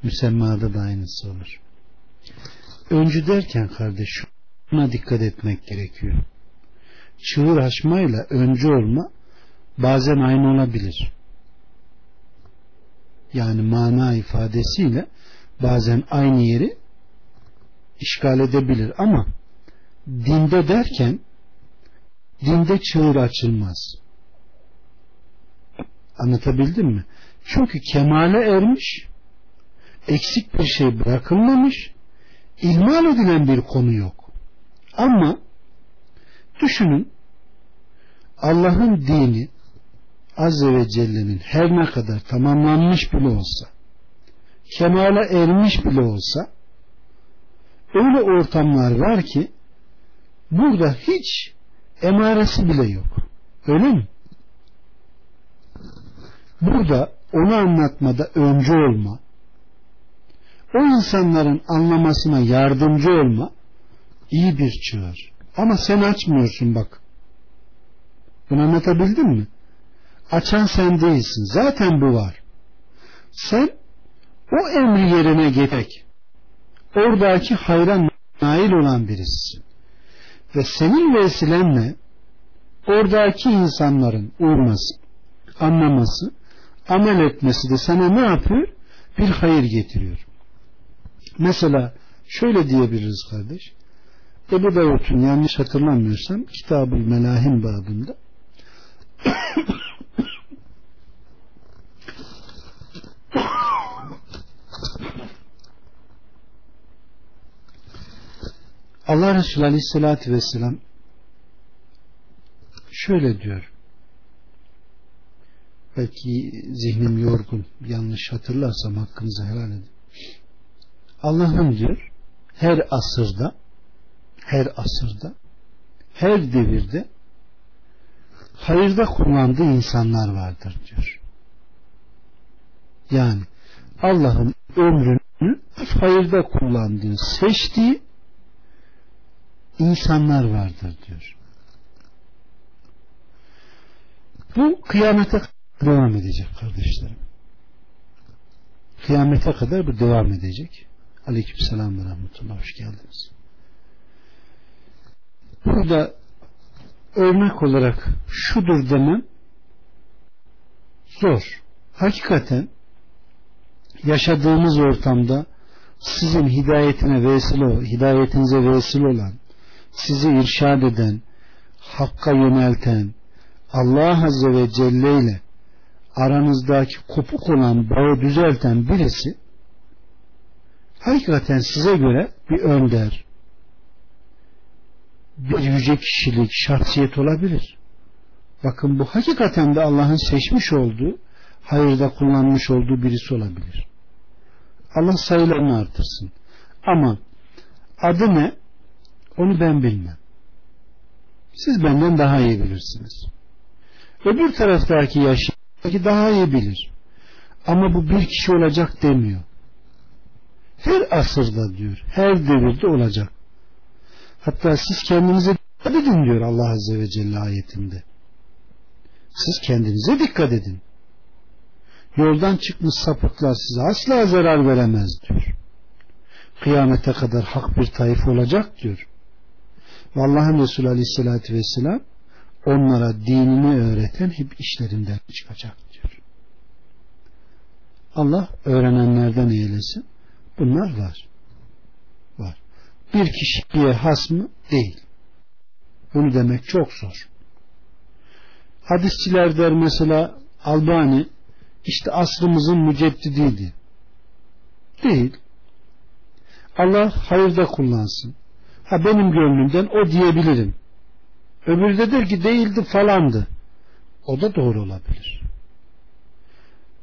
Müsemmada da aynısı olur. Öncü derken kardeş şuna dikkat etmek gerekiyor. Çığır açmayla öncü olma bazen aynı olabilir. Yani mana ifadesiyle bazen aynı yeri işgal edebilir ama dinde derken dinde çığır açılmaz. Anlatabildim mi? Çünkü kemale ermiş, eksik bir şey bırakılmamış, ilmal edilen bir konu yok. Ama düşünün Allah'ın dini Azze ve Celle'nin her ne kadar tamamlanmış bile olsa kemale ermiş bile olsa öyle ortamlar var ki burada hiç emaresi bile yok. Öyle mi? Burada onu anlatmada öncü olma, o insanların anlamasına yardımcı olma iyi bir çığır. Ama sen açmıyorsun bak. Bunu anlatabildim mi? Açan sen değilsin. Zaten bu var. Sen o emri yerine getirek oradaki hayra nail olan birisisin. Ve senin vesilenle oradaki insanların uyması, anlaması, amel etmesi de sana ne yapıyor? Bir hayır getiriyor. Mesela şöyle diyebiliriz kardeş. Ebu Davud'un yanlış hatırlamıyorsam Kitab-ı Melahim babında Allah Resulü Aleyhisselatü Vesselam şöyle diyor belki zihnim yorgun yanlış hatırlarsam hakkınızı helal edin Allah'ın diyor her asırda her asırda her devirde hayırda kullandığı insanlar vardır diyor. Yani Allah'ın ömrünü hayırda kullandığı, seçtiği insanlar vardır diyor. Bu kıyamete devam edecek kardeşlerim. Kıyamete kadar bu devam edecek. Aleyküm selam ve rahmetullah. Hoş geldiniz. Burada örnek olarak şudur demem zor. Hakikaten yaşadığımız ortamda sizin hidayetine vesile, hidayetinize vesile olan, sizi irşad eden, hakka yönelten, Allah Azze ve Celle ile aranızdaki kopuk olan bağı düzelten birisi hakikaten size göre bir önder, bir yüce kişilik, şahsiyet olabilir. Bakın bu hakikaten de Allah'ın seçmiş olduğu, hayırda kullanmış olduğu birisi olabilir. Allah sayılarını artırsın. Ama adı ne? Onu ben bilmem. Siz benden daha iyi bilirsiniz. Öbür taraftaki yaşındaki daha iyi bilir. Ama bu bir kişi olacak demiyor. Her asırda diyor, her devirde olacak. Hatta siz kendinize dikkat edin diyor Allah Azze ve Celle ayetinde. Siz kendinize dikkat edin. Yoldan çıkmış sapıklar size asla zarar veremez diyor. Kıyamete kadar hak bir tayf olacak diyor. Ve Allah'ın Resulü Aleyhisselatü Vesselam onlara dinini öğreten hep işlerinden çıkacak diyor. Allah öğrenenlerden eylesin. Bunlar var. Var. Bir kişiye has mı? Değil. Bunu demek çok zor. Hadisçiler der mesela Albani işte asrımızın müceddidiydi. Değil. Allah hayırda kullansın. Ha benim gönlümden o diyebilirim. Öbürü de der ki değildi falandı. O da doğru olabilir.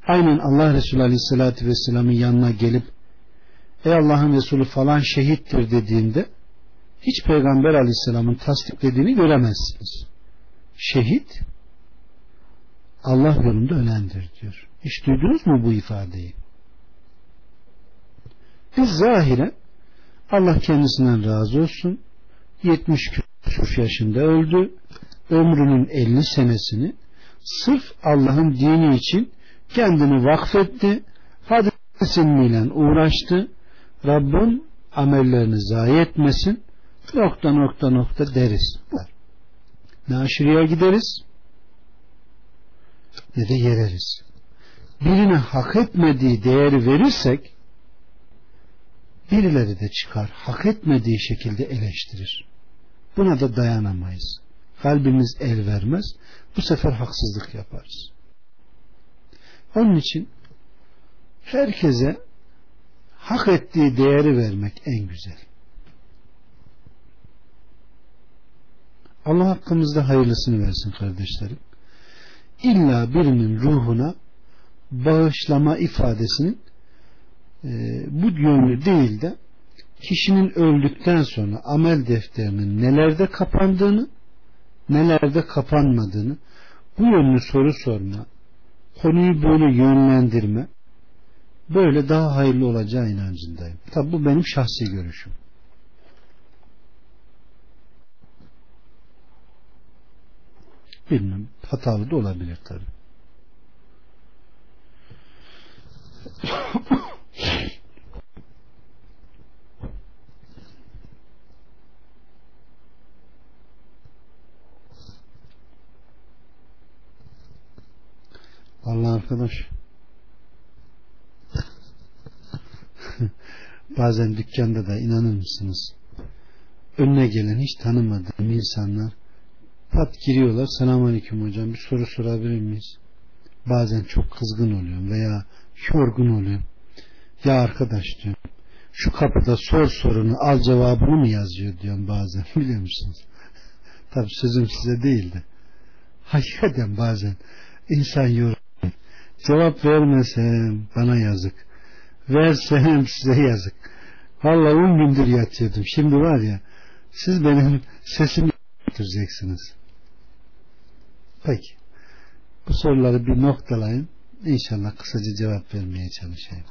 Aynen Allah Resulü Aleyhisselatü Vesselam'ın yanına gelip ey Allah'ın Resulü falan şehittir dediğinde hiç Peygamber Aleyhisselam'ın tasdiklediğini göremezsiniz. Şehit Allah yolunda ölendir diyor. Hiç duydunuz mu bu ifadeyi? Biz zahiren Allah kendisinden razı olsun 70 küsur yaşında öldü. Ömrünün 50 senesini sırf Allah'ın dini için kendini vakfetti. Hadis ilmiyle uğraştı. Rabbim amellerini zayi etmesin. Nokta nokta nokta deriz. Ne aşırıya gideriz ne de yereriz. Birine hak etmediği değeri verirsek birileri de çıkar hak etmediği şekilde eleştirir. Buna da dayanamayız. Kalbimiz el vermez. Bu sefer haksızlık yaparız. Onun için herkese hak ettiği değeri vermek en güzel. Allah hakkımızda hayırlısını versin kardeşlerim. İlla birinin ruhuna bağışlama ifadesinin e, bu yönlü değil de kişinin öldükten sonra amel defterinin nelerde kapandığını nelerde kapanmadığını bu yönlü soru sorma konuyu böyle yönlendirme böyle daha hayırlı olacağı inancındayım. Tabi bu benim şahsi görüşüm. Bilmem hatalı da olabilir tabi. Allah arkadaş. Bazen dükkanda da inanır mısınız? Önüne gelen hiç tanımadığım insanlar pat giriyorlar selamun aleyküm hocam bir soru sorabilir miyiz? Bazen çok kızgın oluyorum veya yorgun oluyorum ya arkadaş diyorum şu kapıda sor sorunu al cevabını mı yazıyor diyorum bazen biliyor musunuz? Tabi sözüm size değildi hakikaten bazen insan yor cevap vermesem bana yazık versem size yazık. Vallahi on gündür yatıyordum. Şimdi var ya siz benim sesimi getireceksiniz peki bu soruları bir noktalayın. İnşallah kısaca cevap vermeye çalışayım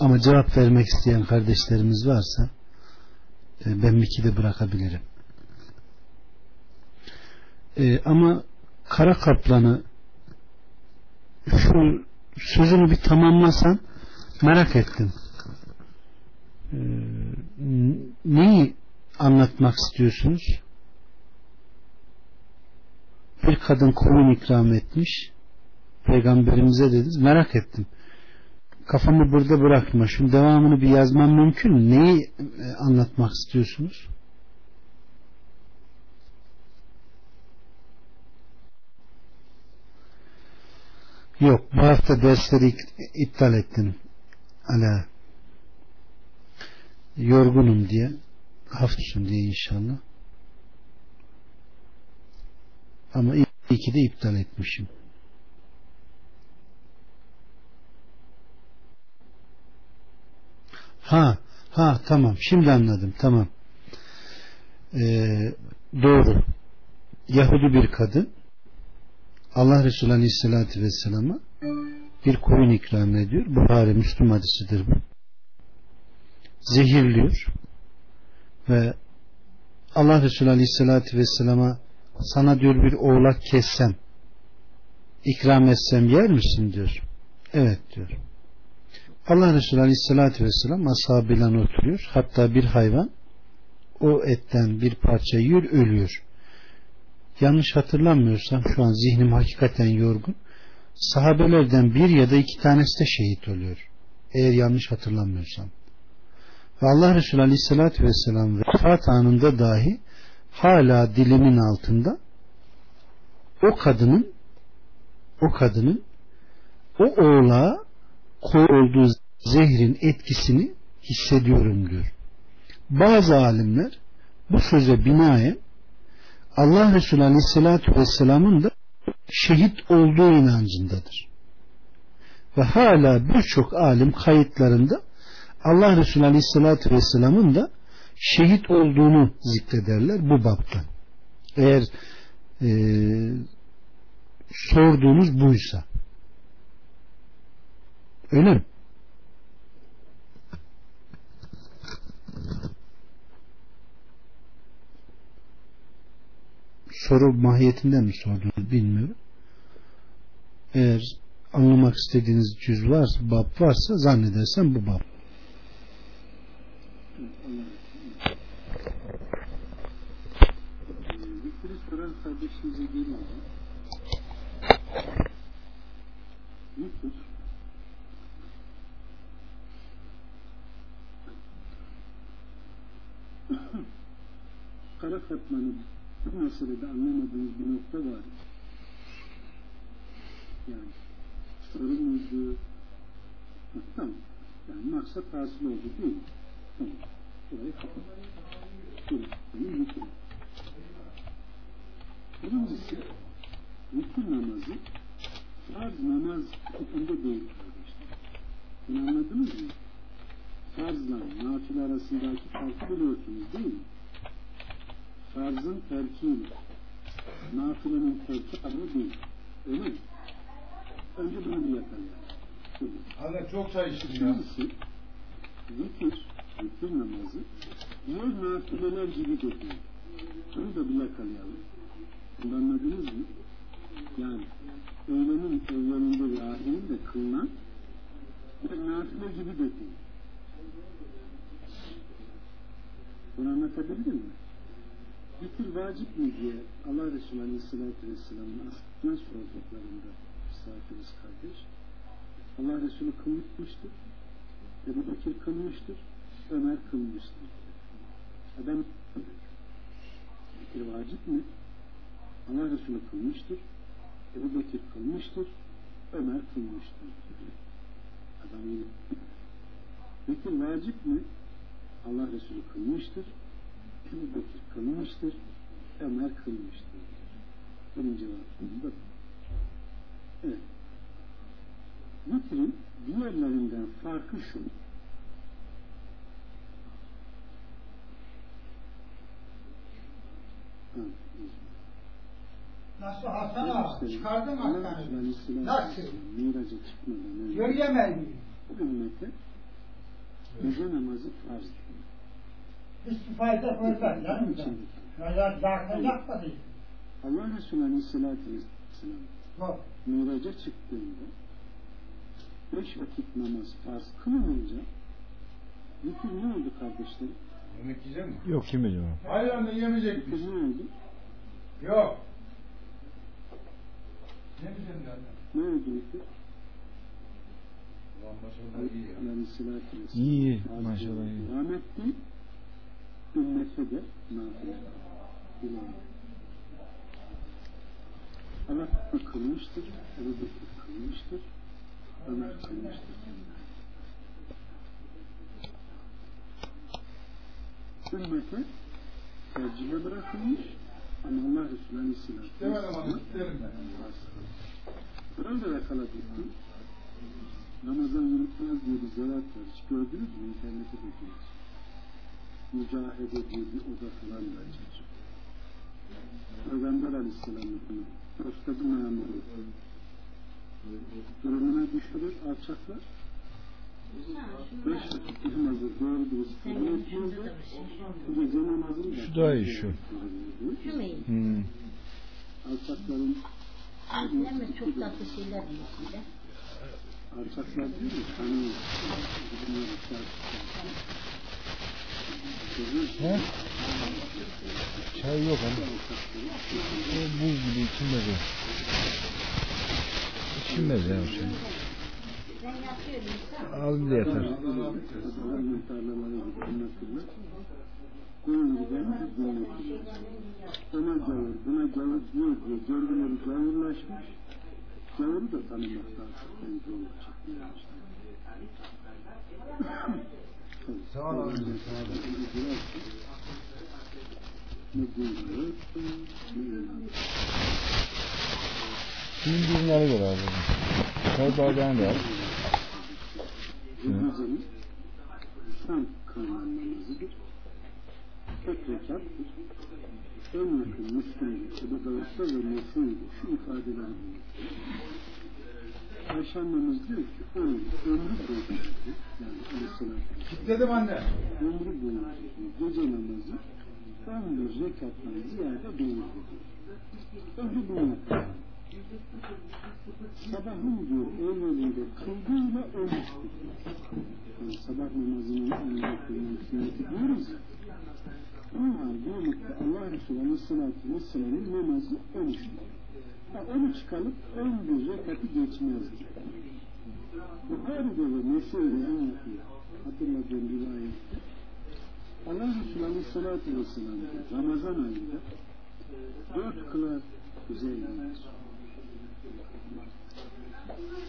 ama cevap vermek isteyen kardeşlerimiz varsa e, ben Miki'de bırakabilirim e, ama kara kaplanı şu sözünü bir tamamlasan merak ettim. Ee, neyi anlatmak istiyorsunuz? Bir kadın koyun ikram etmiş. Peygamberimize dediniz. Merak ettim. Kafamı burada bırakma. Şunun devamını bir yazmam mümkün mü? Neyi e, anlatmak istiyorsunuz? Yok bu hafta dersleri iptal ettim. Ala yorgunum diye hafifsin diye inşallah. Ama iyi ki de iptal etmişim. Ha, ha tamam. Şimdi anladım. Tamam. Ee, doğru. Yahudi bir kadın Allah Resulü Aleyhisselatü Vesselam'a bir koyun ikram ediyor. Buhari Müslüm hadisidir bu. Zehirliyor ve Allah Resulü Aleyhisselatü Vesselam'a sana diyor bir oğlak kessem ikram etsem yer misin diyor. Evet diyor. Allah Resulü Aleyhisselatü Vesselam ashabıyla oturuyor. Hatta bir hayvan o etten bir parça yiyor ölüyor. Yanlış hatırlamıyorsam şu an zihnim hakikaten yorgun. Sahabelerden bir ya da iki tanesi de şehit oluyor. Eğer yanlış hatırlamıyorsam. Ve Allah Resulü Aleyhisselatü Vesselam vefat anında dahi hala dilimin altında o kadının o kadının o oğlağa olduğu zehrin etkisini hissediyorum diyor. Bazı alimler bu söze binaen Allah Resulü Aleyhisselatü Vesselam'ın da şehit olduğu inancındadır. Ve hala birçok alim kayıtlarında Allah Resulü Aleyhisselatü Vesselam'ın da şehit olduğunu zikrederler bu baptan. Eğer e, sorduğunuz buysa. Öyle mi? soru mahiyetinden mi sordunuz bilmiyorum. Eğer anlamak istediğiniz cüz var, bab varsa zannedersem bu bab. Soran kardeşimize geliyor. Yusuf Kara Fatma'nın bu meselede anlamadığınız bir nokta var. Yani soru muydu? Ha, Tamam. Yani maksat hasıl oldu değil mi? Tamam. Burayı kapat. Bitirin. Birincisi, vitir namazı farz namaz hükmünde değil kardeşler. Anladınız mı? Farzla nafile arasındaki farkı biliyorsunuz değil mi? Farzın terkiyle nafilenin terki aynı değil. Öyle mi? Önce bunu bir yakalım. Şöyle. Anne çok çay içtim ya. İkincisi, zikir, zikir namazı diğer nafileler gibi değil. Bunu da bir yakalayalım. Bunu anladınız mı? Yani öğlenin evvelinde ve ahirinde kılınan bir nafile gibi değil. Bunu anlatabildim mi? Zikir vacip mi diye Allah Resulü Aleyhisselatü Vesselam'ın aslına sorduklarında misafiriz kardeş. Allah Resulü kılmıştır. Ebu Bekir kılmıştır. Ömer kılmıştır. Adam zikir vacip mi? Allah Resulü kılmıştır. Ebu Bekir kılmıştır. Ömer kılmıştır. Adam öyle. Zikir vacip mi? Allah Resulü kılmıştır. Kılmıştır. Ömer kılmıştır. Bunun cevabı da. Evet. Zikrin diğerlerinden farkı şu. Nasıl Hasan abi? Çıkardın hastaneden? Nasıl? Miraca çıkmadan önce Yürüyemez miyim? bu ümmete gece namazı farz. Hiçbir fayda koyacak yani. Ya yakacak da değil. Allah Resulü Aleyhisselatü Vesselam Yok. miraca çıktığında beş vakit namaz farz kılınınca zikir ne oldu kardeşlerim? Yemek yiyecek mi? Yok kim biliyor? Hayır anne yemeyecek misin? ne oldu? Yok. Ne diyeceğim de anne? Ne oldu zikir? Ulan maşallah iyi maşallah iyi. Devam de nafile. Allah kılmıştır, Bekir kılmıştır, Ömer kılmıştır. Ümmete tercihe bırakılmış ama Allah Resulü Aleyhisselatü. Burayı da yakaladık? Ramazan yürütmez diye bir zevat var. Hiç gördünüz mü? İnternete bakıyoruz. Mücahede diye bir oda falan da açar. Peygamber Aleyhisselam'ı bunu postadı memuru durumuna düşürür, alçaklar. Beş vakit namazı doğru dürüst kabul etmezler. Bu gece namazını da Şu daha iyi, şu. Şu? Hmm. Alçakların Annem çok tatlı şeyler diyor alçaklar değil mi? Tanıyor. He? Çay yok ama. O buz gibi içilmez o. İçilmez ya o şey. Al bir yeter. Ona gavur, buna gavur diyor diye görgüleri gavurlaşmış. Gavuru da tanımakta artık bence olacak. Sağ ol inan. Kimin düğünleri göre abi. Çay bardağını da al. Son kılınan namazıdır. Tek rekattır. En yakın Müslüm'ün Ebu Davud'da ve Nefi'ydi. Şu ifadeler bulunur. Ayşe annemiz diyor ki ömrü, ömrü boyunca yani Aleyhisselatü Kitledim anne. ömrü boyunca gece namazı 11 rekattan ziyade değildir. Ömrü boyunca sabahın diyor evvelinde kıldığıyla ölmüştür. Yani sabah namazının önünde kılınan sünneti diyoruz ya. Bununla birlikte Allah Resulü Aleyhisselatü Vesselam'ın namazı ölmüştür. Ha, onu çıkarıp 11 rekatı geçmezdi. Bukhari'de ve Mesih'de yakın hatırladığım rivayette Allah Resulü Aleyhisselatü Vesselam Ramazan ayında dört kılar gelir.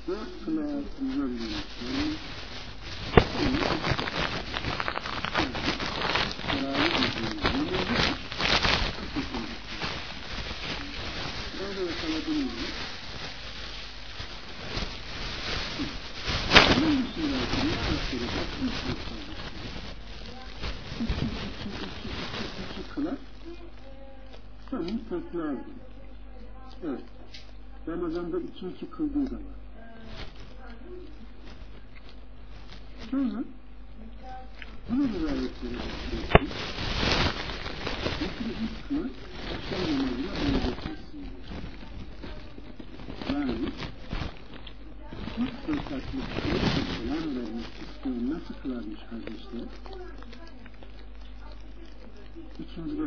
Dört kılar güzel gelir. Yani kararı gelir. Namazı Nerede yakaladınız mı? Bunun dışında ne. Evet. Ramazan'da iki iki kıldığı da var. Sonra bunu rivayetleri bakıyorsun. Mesela ilk kılar akşam namazına öğretmesin Yani selam vermek isteyen nasıl kılarmış kardeşler? İkinci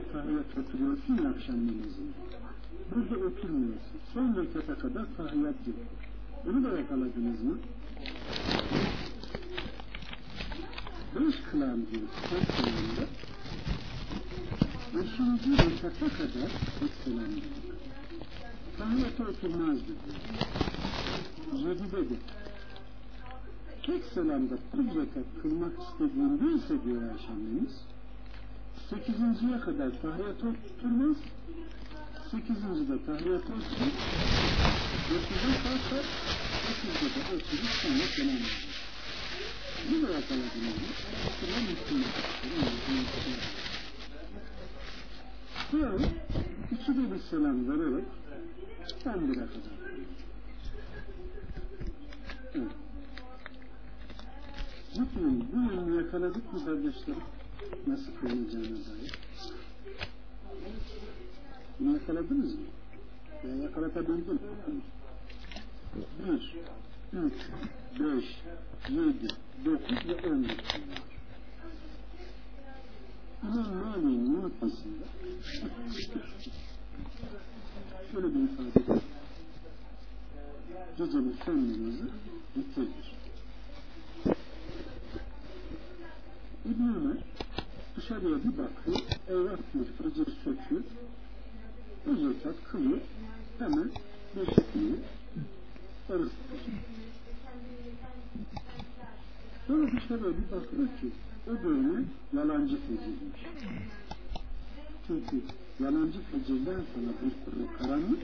oturuyorsun ya akşam namazında. Burada oturmuyorsun. Son rekata kadar tahiyat yok. Bunu da yakaladınız mı? Beş kılan diyor. Kaç kılanda? Beşinci rekata kadar hiç. Diyor. Yedide de. Tek selamda rekat kılmak istediğindeyse diyor Ayşe sekizinciye kadar tahiyat oturmaz, sekizincide tahiyat oturur, dokuzda kalkar, dokuzda da oturur, sonra selam verir. Bu da yakaladınız mı? Sıra Müslüman. Sonra ikide bir selam vererek bire kadar. Evet. Lütfen bu yönünü yakaladık mı kardeşlerim? Nasıl kılınacağına dair. Bunu yakaladınız mı? Ya yakalatabildin mi? Bir, üç, beş, yedi, dokuz ve on bir İmam Mali'nin unutmasında şöyle bir ifade var. Gecenin son namazı bitirdir. İbn Ömer dışarıya bir bakıyor, eyvah diyor, fıcır söküyor, o zekat kılıyor, hemen beşikliyor, oruç tutuyor. Sonra dışarıya bir bakıyor ki, bölme yalancı fecirmiş. Çünkü yalancı fecirden sonra bir karanlık,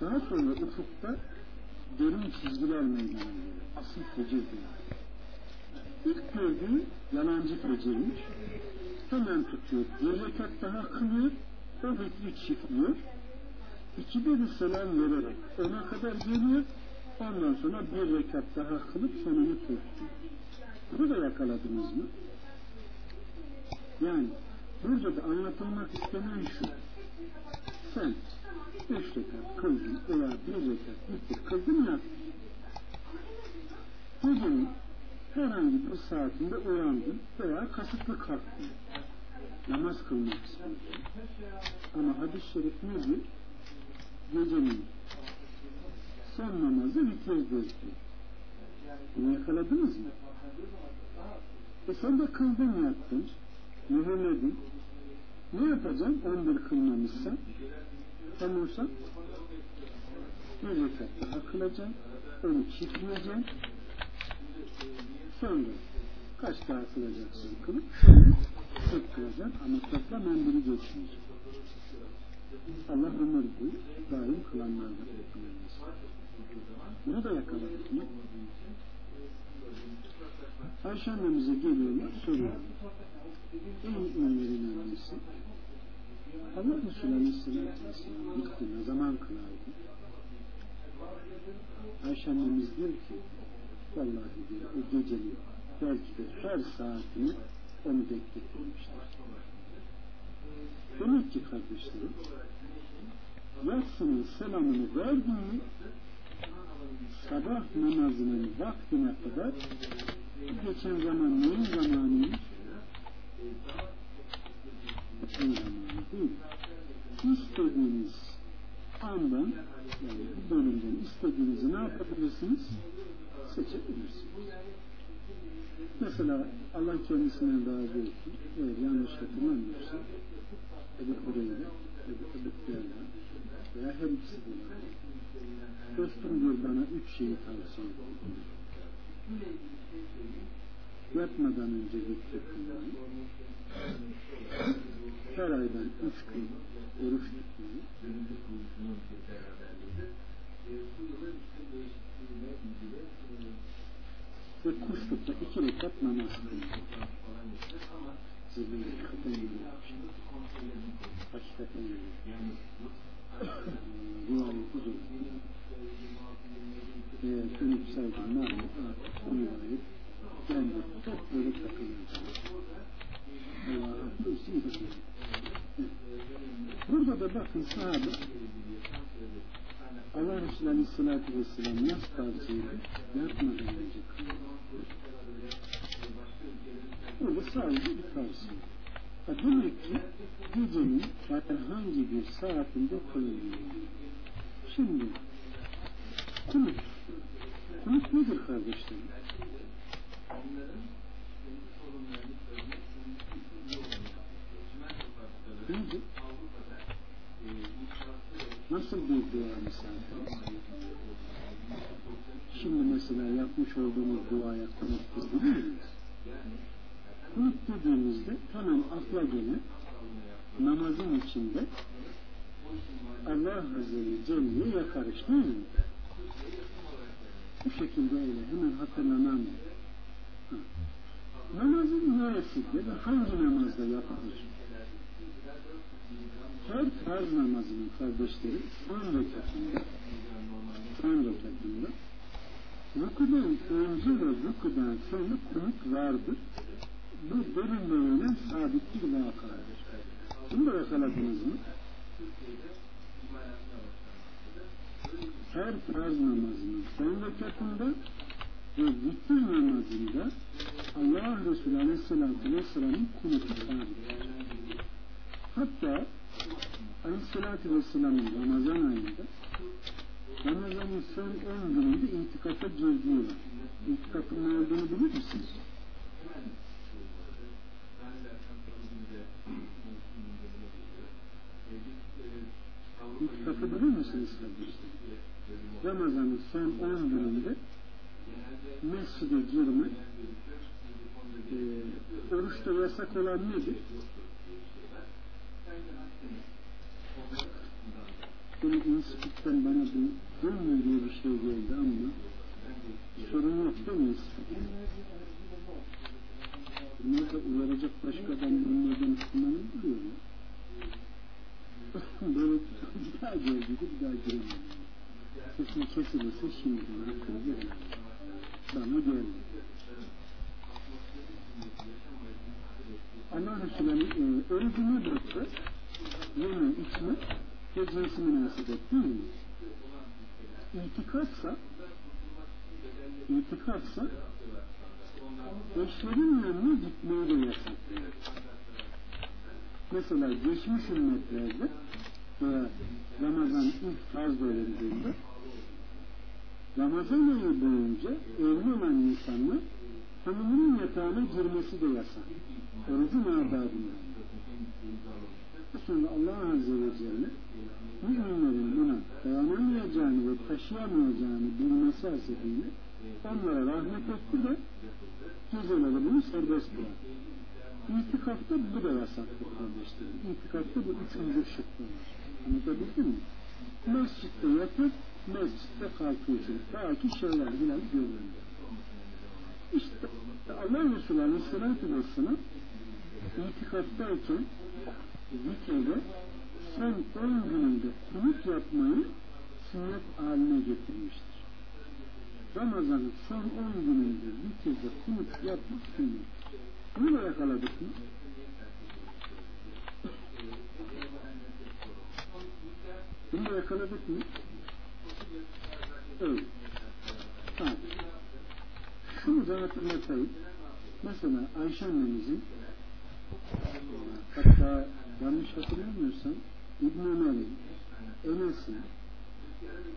daha sonra ufukta derin çizgiler meydana geliyor. Asıl fecir diyor. İlk gördüğü yalancı fecirmiş. Hemen tutuyor. Bir rekat daha kılıyor. O vitri çiftliyor. İkide bir selam vererek ona kadar geliyor. Ondan sonra bir rekat daha kılıp sonunu tutuyor. Bunu da yakaladınız mı? Yani burada da anlatılmak istenen şu. Sen üç rekat kıldın veya bir rekat bitir kıldın ya gecenin herhangi bir saatinde uyandın veya kasıtlı kalktın. Namaz kılmak istiyorsun. Ama hadis-i şerif ne? Gecenin son namazı vitirdir diyor. Bunu yakaladınız mı? E sen de kıldın yattın. Mühürledin. Ne yapacaksın? 11 kılmamışsan. Tamamsa bir rekat daha kılacaksın. Onu çiftleyeceksin. Sonra kaç daha kılacaksın kılıp sonra tek kılacaksın ama toplam 11'i geçmeyecek. Allah ömür boyu daim bekliyoruz. Bunu da yakaladık mı? Ayşe annemize geliyorlar, soruyorlar. Müminlerin annesi, Allah Resulü Aleyhisselatü Vesselam bitti, ne zaman kılardı? Ayşe annemiz diyor ki, vallahi diyor, o gecenin belki de her saatini onu bekletilmiştir. Demek ki kardeşlerim, yatsının selamını verdi mi, sabah namazının vaktine kadar geçen zaman neyin zamanıymış? İstediğiniz andan yani bu bölümden istediğinizi ne yapabilirsiniz? Seçebilirsiniz. Mesela Allah kendisinden razı olsun. Eğer yanlış hatırlamıyorsam Ebu Hureyre, Ebu Ebu veya her ikisi de. Dostum diyor bana üç şeyi tavsiye ediyor. Yatmadan önce zikretmeyi, her aydan üç gün oruç tutmayı, ve kuşlukta iki rekat namaz kapatıyor. Hakikaten onu Burada da bakın sahabe Allah Resulü Aleyhisselatü Vesselam nasıl tavsiye ediyor? Yatmadan önce kılıyor. Burada sadece bir tavsiye. Ha, demek ki gecenin herhangi bir saatinde kılınıyor. Şimdi kunut. Kunut nedir kardeşlerim? Nedir? Nasıl bir dua misafir? Şimdi mesela yapmış olduğumuz duaya miyiz? Kunut dediğimizde hemen akla gelen namazın içinde Allah Azze ve Celle'ye yakarış değil mi? Bu şekilde öyle hemen hatırlanan ha. Namazın ve hangi namazda yapılır? Her farz namazının kardeşleri son rekatında son rekatında rükudan önce ve rükudan sonra kunut vardır. Bu derinleyilen sabit bir vakadır. Bunu da yakaladınız mı? Her farz namazının son rekatında ve bütün namazında Allah Resulü Aleyhisselatü Vesselam'ın kunutu sabittir. Hatta Aleyhisselatü Vesselam'ın Ramazan ayında Ramazan'ın son 10 gününde itikafa girdiği var. İtikafın ne olduğunu bilir misiniz? İtikafı bilir misiniz? Ramazan'ın son 10 gününde mescide girmek e, oruçta yasak olan nedir? Bunu institutten bana bir dönmüyor diye bir şey geldi ama sorun yok değil mi institut? Bunlar da uyaracak başka adam bunlardan mi buluyor ya? Böyle bir daha geldi bir daha giremedim. Sesim kesilirse şimdi veremem. Bana geldi. Allah Resulü'nün e, orucunu bıraktı. Yeme içme ve cinsi münasebet mi? İtikatsa itikatsa eşlerin yanına gitmeyi de yasaklıyor. Mesela geçmiş ümmetlerde veya Ramazan ilk farz verildiğinde Ramazan ayı boyunca evli olan insanlar hanımının yatağına girmesi de yasak. Orucun adabından. Sonra Allah Azze ve Celle müminlerin buna dayanamayacağını ve taşıyamayacağını bilmesi hasebiyle onlara rahmet etti de geceleri bunu serbest bıraktı. İtikafta bu da yasaktır kardeşlerim. İtikafta bu üçüncü şıkkı var. Anlatabildim mi? Mescitte yatıp mescitte kalkıyorsun. Ta ki şeyler filan görülüyor. İşte Allah Resulü Aleyhisselatü Vesselam itikaftayken zikirde son 10 gününde kunut yapmayı sünnet haline getirmiştir. Ramazan'ın son 10 gününde zikirde kunut yapmak sünnet. Bunu da yakaladık mı? Bunu da yakaladık mı? Evet. Ha. Şunu da hatırlatayım. Mesela Ayşe annemizin hatta yanlış hatırlamıyorsam İbn Ömer'in Enes'in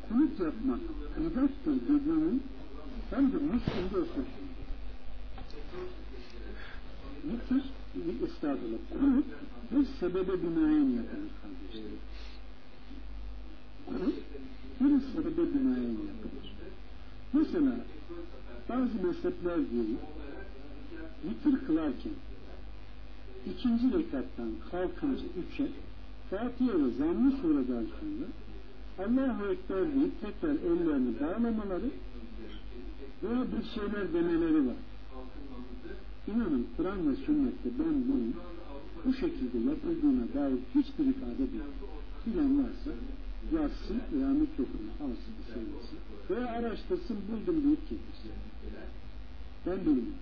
kunut yapmak ibattır dediğinin hem de Müslüm'de okursun. Vitir, estağfurullah, kunut bir sebebe binaen yapılır kardeşlerim. Kunut bir sebebe binaen yapılır. Mesela bazı mezhepler diyor vitir kılarken ikinci rekattan kalkınca üçe Fatiha ve Zamm-ı Sure'den sonra Allahu Ekber deyip tekrar ellerini bağlamaları veya bir şeyler demeleri var. İnanın Kur'an ve sünnette ben bunun bu şekilde yapıldığına dair hiçbir ifade değil. Bilen varsa yazsın veya mikrofonu alsın söylesin veya araştırsın buldum deyip getirsin. Ben bilmiyorum.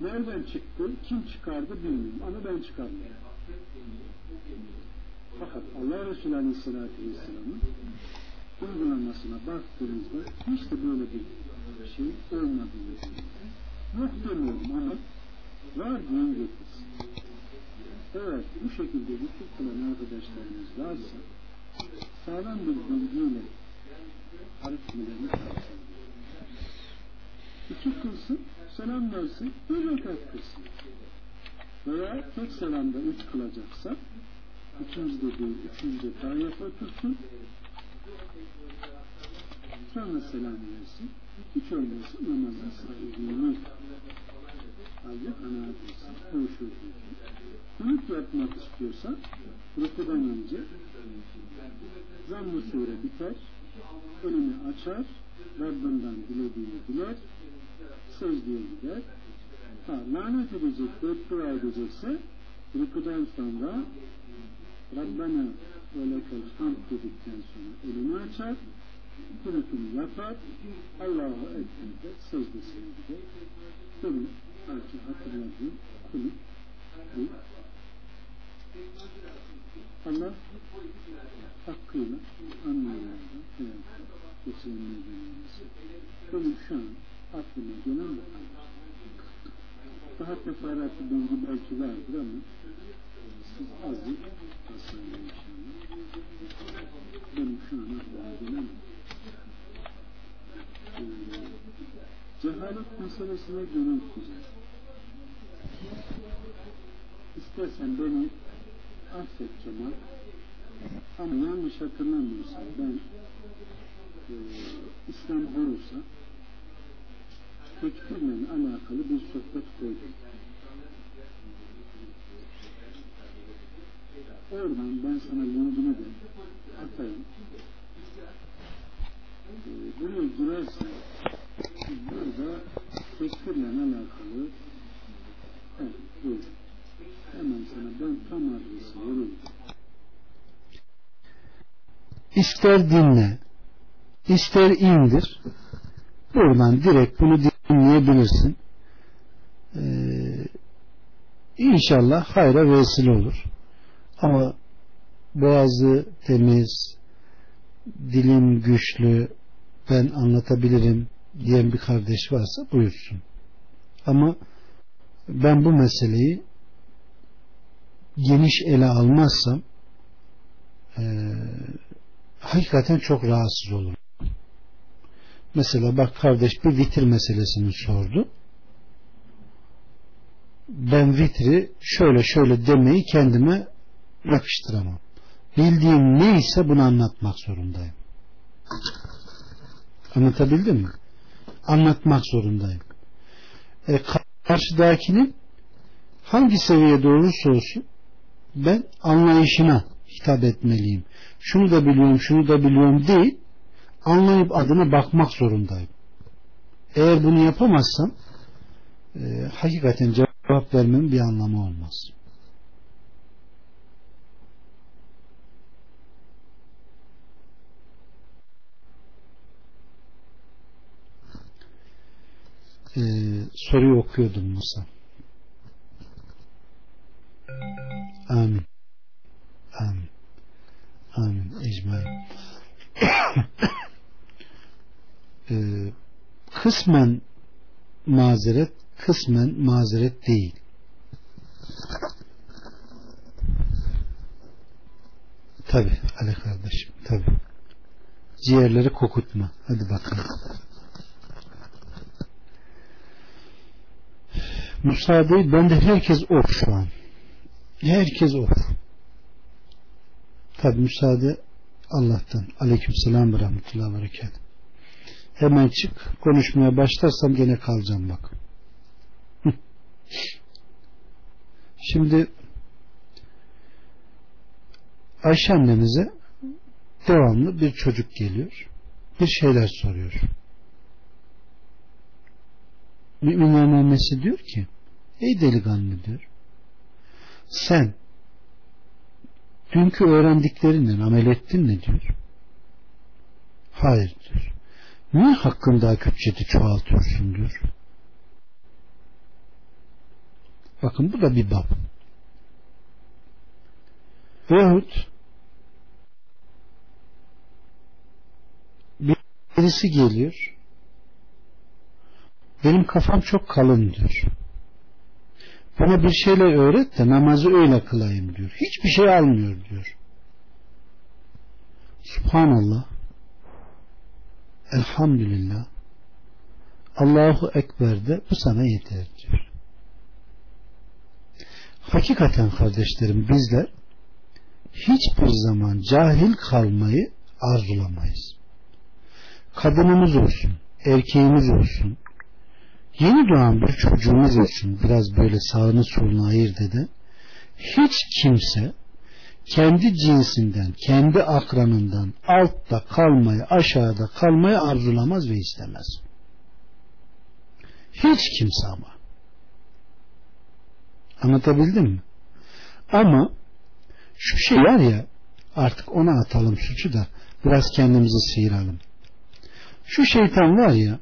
Nereden çıktı, kim çıkardı bilmiyorum ama ben çıkarmıyorum. Fakat Allah Resulü Aleyhisselatü Vesselam'ın uygulamasına baktığınızda hiç de böyle bir şey olmadığını. Yok demiyorum ama var diyen getirsin. Evet, bu şekilde hukuk kılan arkadaşlarımız varsa sağlam bir bilgiyle harfmelerini tavsiye İki kılsın, selam versin, bir rekat kılsın. Veya tek selamda üç kılacaksa ikinci de değil, üçüncü de tayyip otursun sonra selam versin. Hiç olmazsa namazın sahibini halde kanaat etsin, konuşur Kunut yapmak istiyorsa rukudan önce zamm-ı sure biter, önünü açar, Rabbinden dilediğini diler, secdeye gider. Ha, lanet edecek, beddua edecekse rükudan sonra Rabbena ve lekel hamd dedikten sonra elini açar, kunutunu yapar, Allahu Ekber'de secdesine gider. Bunun belki hatırladığım kunut bu. Allah hakkıyla anlayanlardan hayata geçirenlerden olması. Benim şu an aklıma gelen bu. Daha teferruatlı bilgi belki vardır ama siz azı tasarlayın inşallah. Benim şu an aklıma gelen bu. Ee, cehalet meselesine dönük güzel. İstersen beni affet Kemal ama yanlış hatırlamıyorsam ben e, İslam olursa tekfirle alakalı bir sohbet koydum. Oradan ben sana linkini de atayım. E, buraya girersen burada tekfirle alakalı evet, buyur. İster dinle, ister indir. Buradan direkt bunu dinleyebilirsin. Ee, inşallah hayra vesile olur. Ama boğazı temiz, dilim güçlü, ben anlatabilirim diyen bir kardeş varsa buyursun. Ama ben bu meseleyi geniş ele almazsam e, hakikaten çok rahatsız olurum. Mesela bak kardeş bir vitir meselesini sordu. Ben vitri şöyle şöyle demeyi kendime yakıştıramam. Bildiğim neyse bunu anlatmak zorundayım. Anlatabildim mi? Anlatmak zorundayım. E, karşıdakinin hangi seviyede olursa olsun ben anlayışına hitap etmeliyim. Şunu da biliyorum, şunu da biliyorum değil, anlayıp adına bakmak zorundayım. Eğer bunu yapamazsam e, hakikaten cevap vermemin bir anlamı olmaz. Ee, soruyu okuyordum Musa. Amin. Amin. Amin. Ecmain. ee, kısmen mazeret, kısmen mazeret değil. Tabi Ali kardeşim tabi. Ciğerleri kokutma. Hadi bakalım. Müsaade ben de herkes off şu an. Herkes off. Tabi müsaade Allah'tan. Aleyküm selam ve rahmetullahi ve berekat. Hemen çık. Konuşmaya başlarsam gene kalacağım bak. Şimdi Ayşe annemize devamlı bir çocuk geliyor. Bir şeyler soruyor. Müminlerin annesi diyor ki Ey delikanlı diyor sen dünkü öğrendiklerinden amel ettin mi diyor. Hayır diyor. Niye hakkında küçüğü çoğaltıyorsun diyor. Bakın bu da bir bab. Veyahut birisi geliyor benim kafam çok kalın diyor. Bana bir şeyler öğret de namazı öyle kılayım diyor. Hiçbir şey almıyor diyor. Subhanallah. Elhamdülillah. Allahu Ekber de bu sana yeter diyor. Hakikaten kardeşlerim bizler hiçbir zaman cahil kalmayı arzulamayız. Kadınımız olsun, erkeğimiz olsun, yeni doğan bir çocuğumuz olsun, biraz böyle sağını solunu ayırt eden, hiç kimse kendi cinsinden, kendi akranından altta kalmayı, aşağıda kalmayı arzulamaz ve istemez. Hiç kimse ama. Anlatabildim mi? Ama şu şey var ya artık ona atalım suçu da biraz kendimizi sıyıralım. Şu şeytan var ya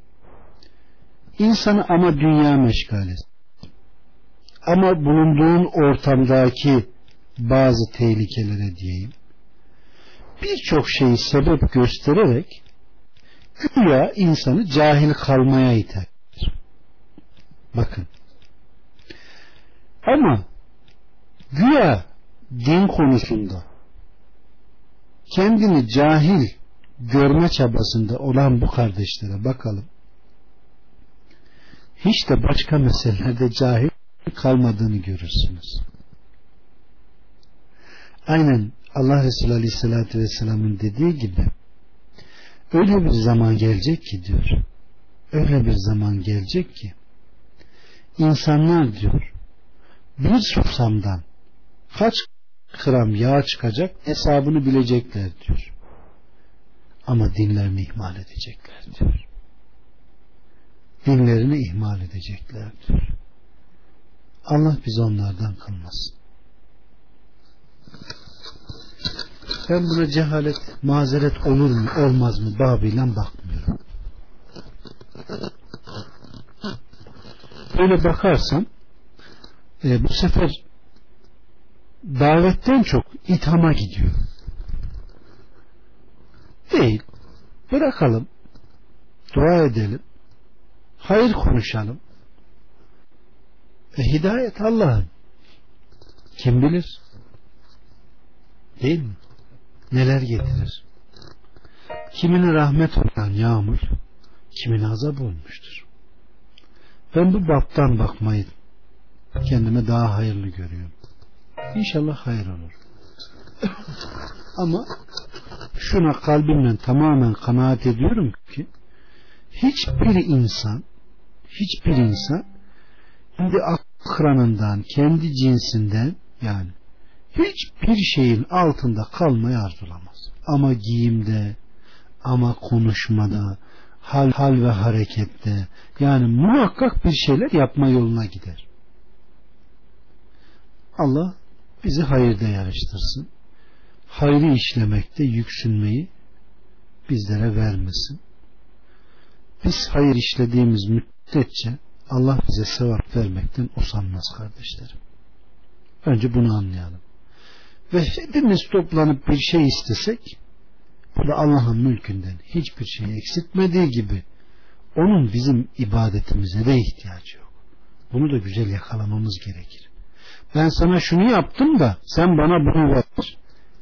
insanı ama dünya meşgal et. Ama bulunduğun ortamdaki bazı tehlikelere diyeyim birçok şeyi sebep göstererek güya insanı cahil kalmaya iter. Bakın. Ama güya din konusunda kendini cahil görme çabasında olan bu kardeşlere bakalım. Hiç de başka meselelerde cahil kalmadığını görürsünüz. Aynen Allah Resulü Aleyhisselatü Vesselam'ın dediği gibi öyle bir zaman gelecek ki diyor öyle bir zaman gelecek ki insanlar diyor bir susamdan kaç gram yağ çıkacak hesabını bilecekler diyor. Ama dinlerini ihmal edecekler diyor. Dinlerini ihmal edecekler diyor. Allah bizi onlardan kılmasın. Ben buna cehalet, mazeret olur mu, olmaz mı babıyla bakmıyorum. Böyle bakarsam e, bu sefer davetten çok ithama gidiyor. Değil. Bırakalım. Dua edelim. Hayır konuşalım. E, hidayet Allah'ın. Kim bilir? Değil mi? Neler getirir? Kimine rahmet olan yağmur, kimine azap olmuştur. Ben bu baptan bakmayı kendime daha hayırlı görüyorum. İnşallah hayır olur. Ama şuna kalbimle tamamen kanaat ediyorum ki hiçbir insan hiçbir insan kendi akranından, kendi cinsinden yani hiçbir şeyin altında kalmayı arzulamaz. Ama giyimde, ama konuşmada, hal hal ve harekette yani muhakkak bir şeyler yapma yoluna gider. Allah bizi hayırda yarıştırsın. Hayrı işlemekte yüksünmeyi bizlere vermesin. Biz hayır işlediğimiz müddetçe Allah bize sevap vermekten usanmaz kardeşlerim. Önce bunu anlayalım. Ve hepimiz toplanıp bir şey istesek bu da Allah'ın mülkünden hiçbir şey eksiltmediği gibi onun bizim ibadetimize de ihtiyacı yok. Bunu da güzel yakalamamız gerekir. Ben sana şunu yaptım da sen bana bunu ver.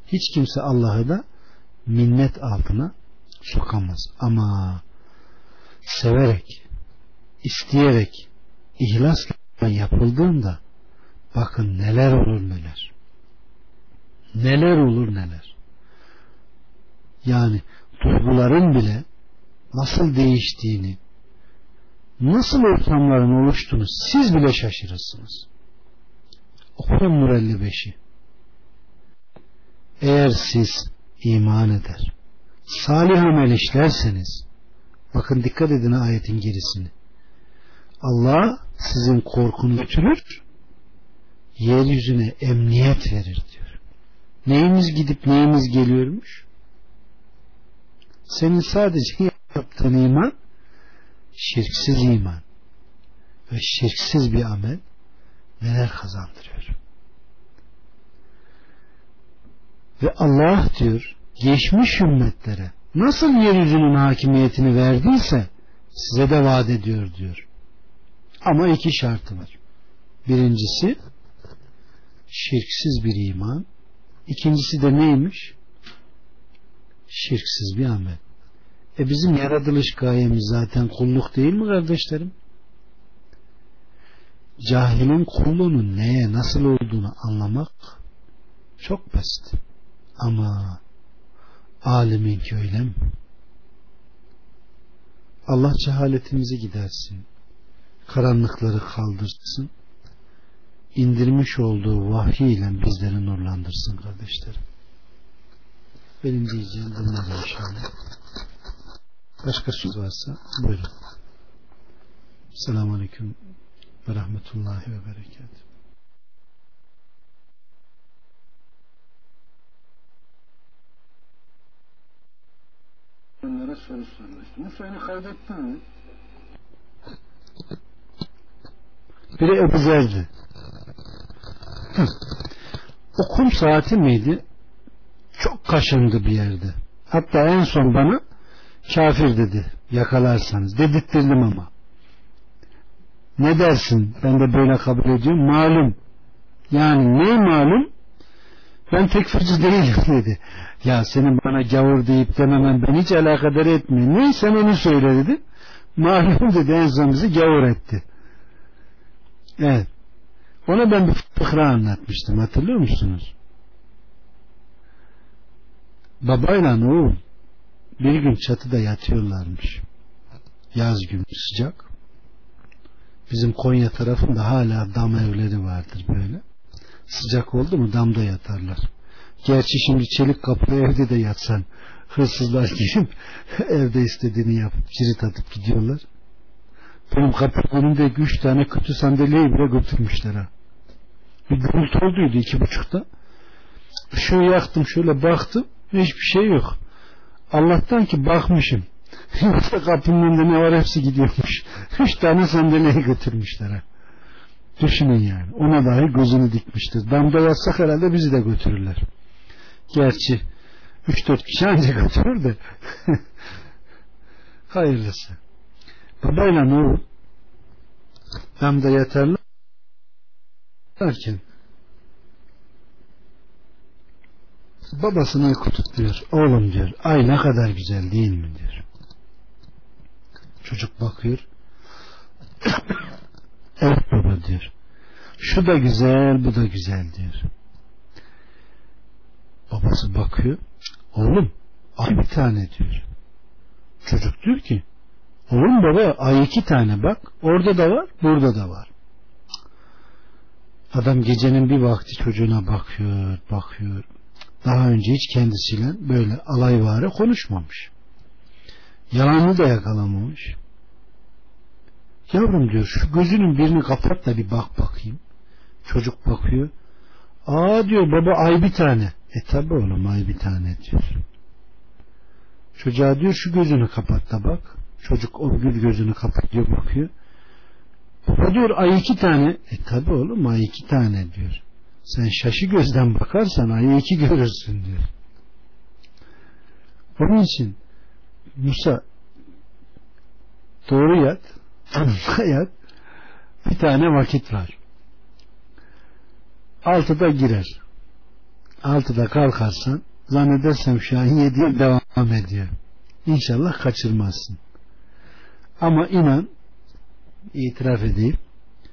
Hiç kimse Allah'ı da minnet altına sokamaz. Ama severek, isteyerek, ihlasla yapıldığında bakın neler olur neler. Neler olur neler. Yani duyguların bile nasıl değiştiğini, nasıl ortamların oluştuğunu siz bile şaşırırsınız. Okuyun Nur 55'i. Eğer siz iman eder, salih amel işlerseniz, bakın dikkat edin ayetin gerisini. Allah sizin korkunu götürür, yeryüzüne emniyet verir diyor. Neyimiz gidip neyimiz geliyormuş? Senin sadece yaptığın iman şirksiz iman ve şirksiz bir amel neler kazandırıyor. Ve Allah diyor geçmiş ümmetlere nasıl yeryüzünün hakimiyetini verdiyse size de vaat ediyor diyor. Ama iki şartı var. Birincisi şirksiz bir iman. İkincisi de neymiş? Şirksiz bir amel. E bizim yaratılış gayemiz zaten kulluk değil mi kardeşlerim? Cahilin kulluğunun neye nasıl olduğunu anlamak çok basit. Ama aliminki öyle mi? Allah cehaletimizi gidersin. Karanlıkları kaldırsın. indirmiş olduğu vahiy ile bizleri nurlandırsın kardeşlerim. Benim diyeceğim bunlar inşallah. Başka söz varsa buyurun. Selamun Aleyküm ve Rahmetullahi ve Berekat. Onlara soru sormuştu. Musa'yı kaydettin mi? Biri Ebu Zer'di. O kum saati miydi? Çok kaşındı bir yerde. Hatta en son bana kafir dedi yakalarsanız. Dedirttirdim ama. Ne dersin? Ben de böyle kabul ediyorum. Malum. Yani ne malum? Ben tekfirci değilim dedi. Ya senin bana gavur deyip dememen ben hiç alakadar etmiyor. Ne sen onu söyle dedi. Malum dedi en son bizi gavur etti. Evet. Ona ben bir fıkra anlatmıştım. Hatırlıyor musunuz? Babayla oğul bir gün çatıda yatıyorlarmış. Yaz günü sıcak. Bizim Konya tarafında hala dam evleri vardır böyle. Sıcak oldu mu damda yatarlar. Gerçi şimdi çelik kapılı evde de yatsan hırsızlar girip evde istediğini yapıp cirit atıp gidiyorlar. Benim kapının önünde üç tane kötü sandalyeyi bile götürmüşler ha. Bir gürültü olduydu iki buçukta. Işığı yaktım şöyle baktım hiçbir şey yok. Allah'tan ki bakmışım. Yoksa kapının önünde ne var hepsi gidiyormuş. Üç tane sandalyeyi götürmüşler ha. Düşünün yani. Ona dahi gözünü dikmiştir. Damda yatsak herhalde bizi de götürürler. Gerçi 3-4 kişi ancak götürür de. Hayırlısı. Babayla ne olur? Damda yatarlar derken babasına uyku diyor. Oğlum diyor ay ne kadar güzel değil mi diyor. Çocuk bakıyor. evet baba diyor. Şu da güzel bu da güzel diyor. Babası bakıyor. Oğlum ay bir tane diyor. Çocuk diyor ki oğlum baba ay iki tane bak orada da var burada da var. Adam gecenin bir vakti çocuğuna bakıyor bakıyor. Daha önce hiç kendisiyle böyle alayvari konuşmamış. Yalanını da yakalamamış. Yavrum diyor şu gözünün birini kapat da bir bak bakayım. Çocuk bakıyor. Aa diyor baba ay bir tane. E tabi oğlum ay bir tane diyor. Çocuğa diyor şu gözünü kapat da bak. Çocuk o gül gözünü kapatıyor bakıyor. Baba diyor ay iki tane. E tabi oğlum ay iki tane diyor. Sen şaşı gözden bakarsan ayı iki görürsün diyor. Onun için Musa doğru yat yat bir tane vakit var. Altıda girer. Altıda kalkarsan zannedersem an yediye devam ediyor. İnşallah kaçırmazsın. Ama inan itiraf edeyim.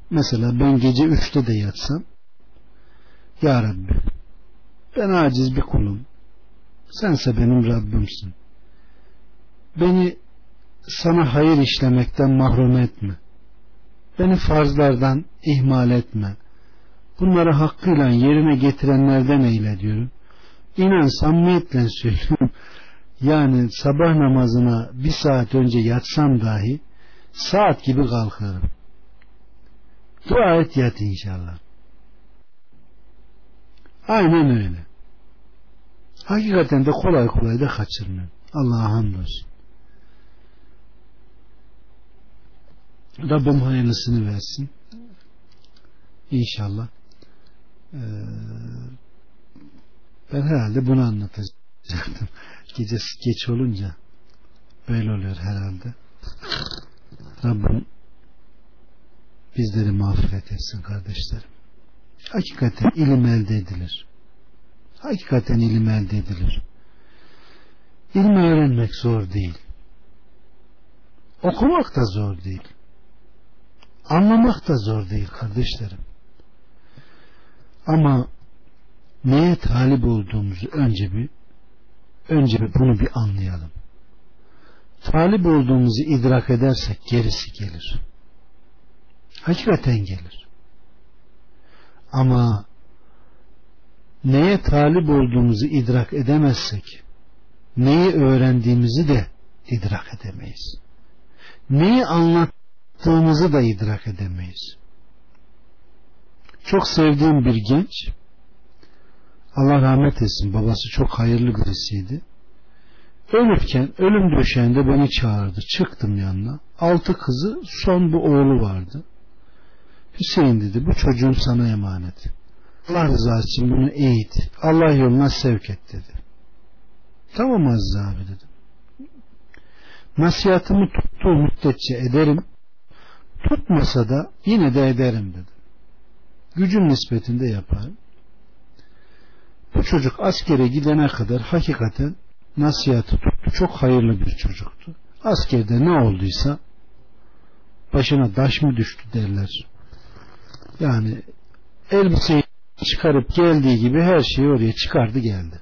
Mesela ben gece üçte de yatsam Ya Rabbi ben aciz bir kulum. Sense benim Rabbimsin. Beni sana hayır işlemekten mahrum etme. Beni farzlardan ihmal etme. Bunları hakkıyla yerine getirenlerden eyle diyorum. İnan samimiyetle söylüyorum yani sabah namazına bir saat önce yatsam dahi saat gibi kalkarım. Dua et yat inşallah. Aynen öyle. Hakikaten de kolay kolay da kaçırmıyorum. Allah'a hamdolsun. Rabbim hayırlısını versin. İnşallah. Ee, ben herhalde bunu anlatacaktım gecesi geç olunca böyle oluyor herhalde. Rabbim bizleri mağfiret etsin kardeşlerim. Hakikaten ilim elde edilir. Hakikaten ilim elde edilir. İlmi öğrenmek zor değil. Okumak da zor değil. Anlamak da zor değil kardeşlerim. Ama neye talip olduğumuzu önce bir önce bunu bir anlayalım. Talip olduğumuzu idrak edersek gerisi gelir. Hakikaten gelir. Ama neye talip olduğumuzu idrak edemezsek neyi öğrendiğimizi de idrak edemeyiz. Neyi anlattığımızı da idrak edemeyiz. Çok sevdiğim bir genç Allah rahmet etsin babası çok hayırlı birisiydi. Ölürken ölüm döşeğinde beni çağırdı. Çıktım yanına. Altı kızı son bu oğlu vardı. Hüseyin dedi bu çocuğum sana emanet. Allah rızası için bunu eğit. Allah yoluna sevk et dedi. Tamam Aziz abi dedim. Nasihatımı tuttuğu müddetçe ederim. Tutmasa da yine de ederim dedim. Gücüm nispetinde yaparım bu çocuk askere gidene kadar hakikaten nasihatı tuttu. Çok hayırlı bir çocuktu. Askerde ne olduysa başına taş mı düştü derler. Yani elbiseyi çıkarıp geldiği gibi her şeyi oraya çıkardı geldi.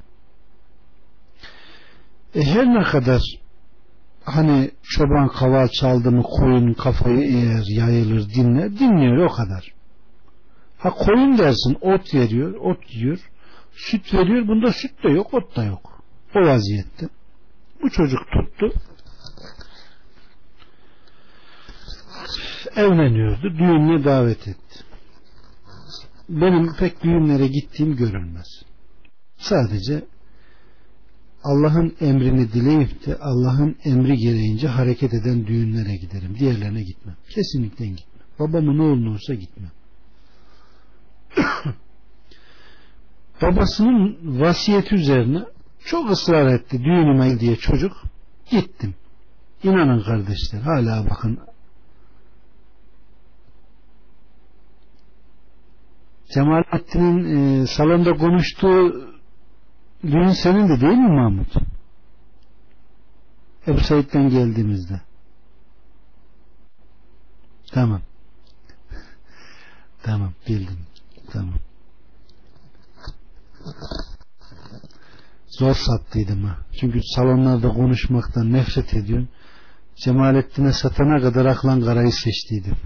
E her ne kadar hani çoban kaval çaldı mı koyun kafayı eğer yayılır dinler dinliyor o kadar. Ha koyun dersin ot veriyor ot yiyor süt veriyor. Bunda süt de yok ot da yok. O vaziyette. Bu çocuk tuttu. Evleniyordu. Düğününe davet etti. Benim pek düğünlere gittiğim görülmez sadece Allah'ın emrini dileyip de Allah'ın emri gereğince hareket eden düğünlere giderim. Diğerlerine gitmem. Kesinlikle gitmem. Babamın oğlunu olsa gitmem babasının vasiyeti üzerine çok ısrar etti düğünüme diye çocuk gittim inanın kardeşler hala bakın Cemalettin'in e, salonda konuştuğu düğün senin de değil mi Mahmut? Ebu Said'den geldiğimizde. Tamam. tamam bildim. Tamam. Zor sattıydım ha. Çünkü salonlarda konuşmaktan nefret ediyorsun. Cemalettin'e satana kadar aklan karayı seçtiydim.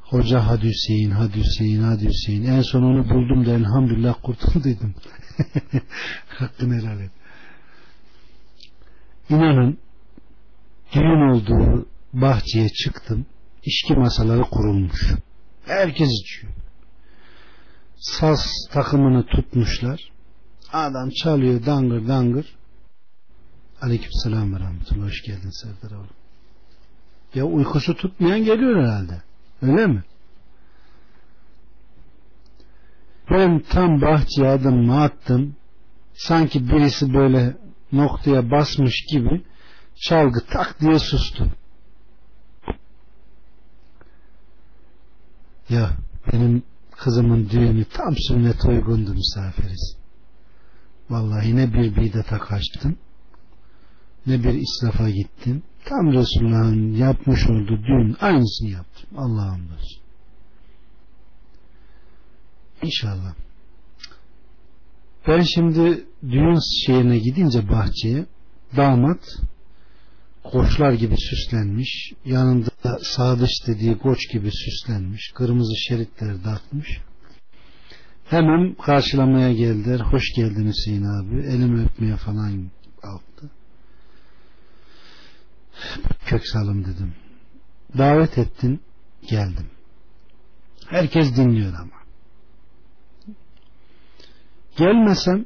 Hoca hadi Hüseyin, hadi Hüseyin, hadi Hüseyin. En son onu buldum da elhamdülillah kurtulduydum. Hakkını helal et. İnanın düğün olduğu bahçeye çıktım. İçki masaları kurulmuş. Herkes içiyor. Saz takımını tutmuşlar. Adam çalıyor dangır dangır. Aleyküm selam ve rahmetullah. Hoş geldin Serdar oğlum. Ya uykusu tutmayan geliyor herhalde. Öyle mi? Ben tam bahçeye adımımı attım. Sanki birisi böyle noktaya basmış gibi çalgı tak diye sustu. Ya benim kızımın düğünü tam sünnet uygundu misafiriz. Vallahi ne bir bidete kaçtım ne bir israfa gittim. Tam Resulullah'ın yapmış olduğu düğün aynısını yaptım. Allah'ım olsun. İnşallah. Ben şimdi düğün şeyine gidince bahçeye damat koçlar gibi süslenmiş. Yanında sadıç dediği koç gibi süslenmiş. Kırmızı şeritler takmış. Hemen karşılamaya geldiler. Hoş geldin Hüseyin abi. Elimi öpmeye falan aldı. Kök salım dedim. Davet ettin. Geldim. Herkes dinliyor ama. Gelmesem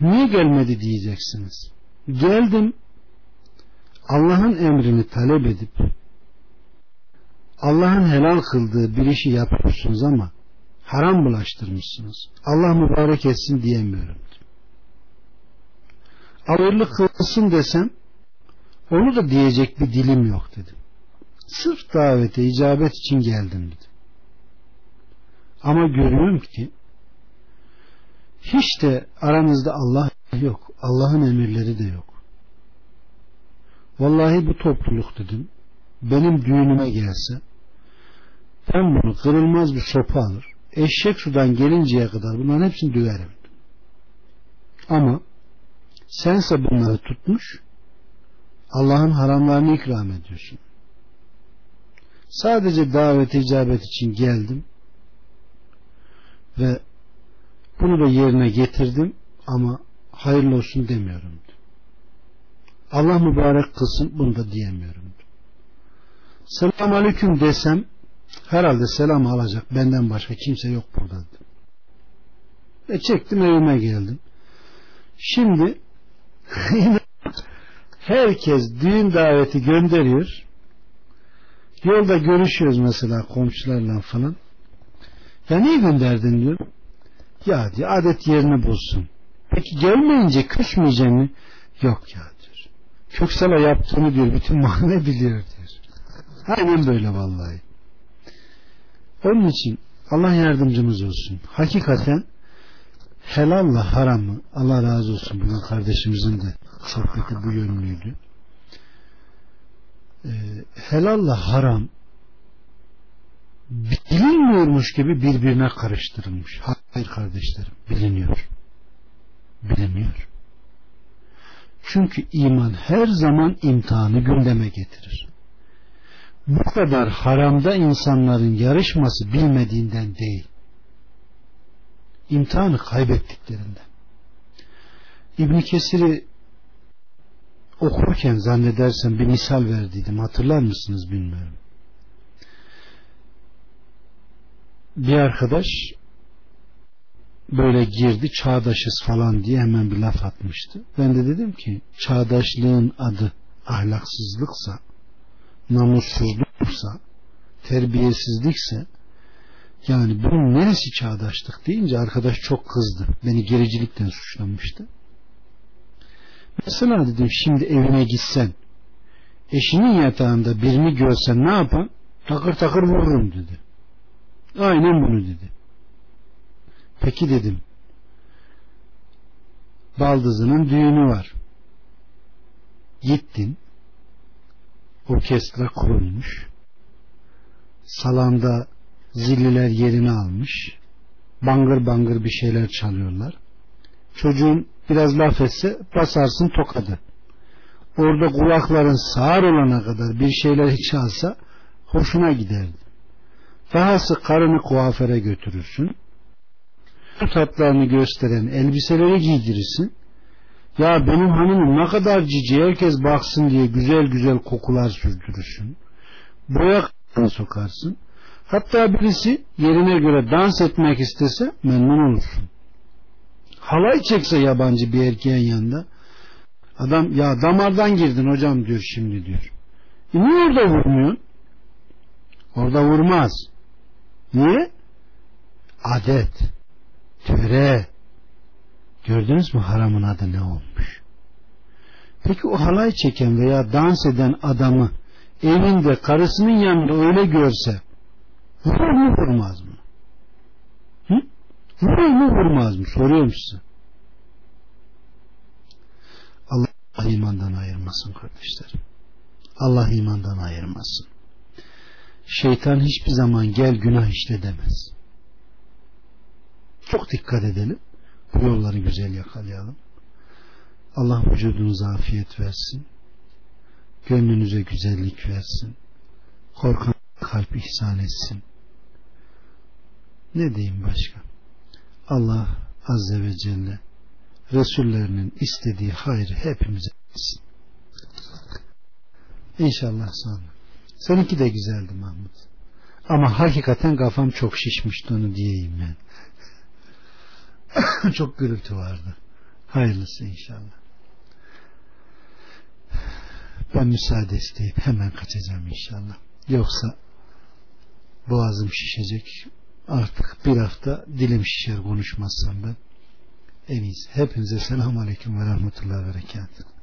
niye gelmedi diyeceksiniz. Geldim Allah'ın emrini talep edip Allah'ın helal kıldığı bir işi yapıyorsunuz ama haram bulaştırmışsınız. Allah mübarek etsin diyemiyorum. Ağırlık kılsın desem onu da diyecek bir dilim yok dedim. Sırf davete icabet için geldim dedim. Ama görüyorum ki hiç de aranızda Allah yok. Allah'ın emirleri de yok. Vallahi bu topluluk dedim. Benim düğünüme gelse ben bunu kırılmaz bir sopa alır. Eşek sudan gelinceye kadar bunların hepsini döverim. Ama sense bunları tutmuş Allah'ın haramlarını ikram ediyorsun. Sadece davet icabet için geldim ve bunu da yerine getirdim ama hayırlı olsun demiyorum. Allah mübarek kılsın bunu da diyemiyorum. Selam aleyküm desem herhalde selam alacak benden başka kimse yok burada dedim. Ve çektim evime geldim. Şimdi herkes düğün daveti gönderiyor. Yolda görüşüyoruz mesela komşularla falan. Ya niye gönderdin diyor. Ya diyor adet yerini bulsun. Peki gelmeyince küsmeyecek mi? Yok ya diyor. Köksal'a yaptığını diyor bütün mahalle biliyor diyor. Aynen böyle vallahi. Onun için Allah yardımcımız olsun. Hakikaten helalla haramı Allah razı olsun bugün kardeşimizin de sohbeti bu yönlüydü. Ee, helalla haram bilinmiyormuş gibi birbirine karıştırılmış. Hayır kardeşlerim biliniyor. Biliniyor. Çünkü iman her zaman imtihanı gündeme getirir. Bu kadar haramda insanların yarışması bilmediğinden değil. İmtihanı kaybettiklerinden. İbn Kesir'i okurken zannedersem bir misal verdiydim. Hatırlar mısınız bilmiyorum. Bir arkadaş böyle girdi çağdaşız falan diye hemen bir laf atmıştı. Ben de dedim ki çağdaşlığın adı ahlaksızlıksa namussuzluksa terbiyesizlikse yani bunun neresi çağdaşlık deyince arkadaş çok kızdı. Beni gericilikten suçlamıştı. Mesela dedim şimdi evine gitsen eşinin yatağında birini görsen ne yapan? Takır takır vururum dedi. Aynen bunu dedi. Peki dedim. Baldızının düğünü var. Gittin. Orkestra kurulmuş. Salanda zilliler yerini almış. Bangır bangır bir şeyler çalıyorlar. Çocuğun biraz laf etse basarsın tokadı. Orada kulakların sağır olana kadar bir şeyler çalsa hoşuna giderdi. Dahası karını kuaföre götürürsün. Bu tatlarını gösteren elbiseleri giydirirsin. Ya benim hanımım ne kadar cici herkes baksın diye güzel güzel kokular sürdürürsün. Boya sokarsın. Hatta birisi yerine göre dans etmek istese memnun olursun. Halay çekse yabancı bir erkeğin yanında adam ya damardan girdin hocam diyor şimdi diyor. E niye orada vurmuyorsun? Orada vurmaz. Niye? Adet, töre. Gördünüz mü haramın adı ne olmuş? Peki o halay çeken veya dans eden adamı evinde karısının yanında öyle görse vurur mu vurmaz mı? Hı? Vurur mu vurmaz mı? Soruyorum size. Allah imandan ayırmasın kardeşlerim. Allah imandan ayırmasın. Şeytan hiçbir zaman gel günah işle demez. Çok dikkat edelim. Bu yolları güzel yakalayalım. Allah vücudunuza afiyet versin. Gönlünüze güzellik versin. Korkan kalp ihsan etsin. Ne diyeyim başka? Allah Azze ve Celle Resullerinin istediği hayrı hepimize etsin. İnşallah sonra. Seninki de güzeldi Mahmut. Ama hakikaten kafam çok şişmişti onu diyeyim ben. çok gürültü vardı. Hayırlısı inşallah. Ben müsaade isteyip hemen kaçacağım inşallah. Yoksa boğazım şişecek. Artık bir hafta dilim şişer konuşmazsam ben. En iyisi. Hepinize selamun aleyküm ve rahmetullahi ve berekatuhu.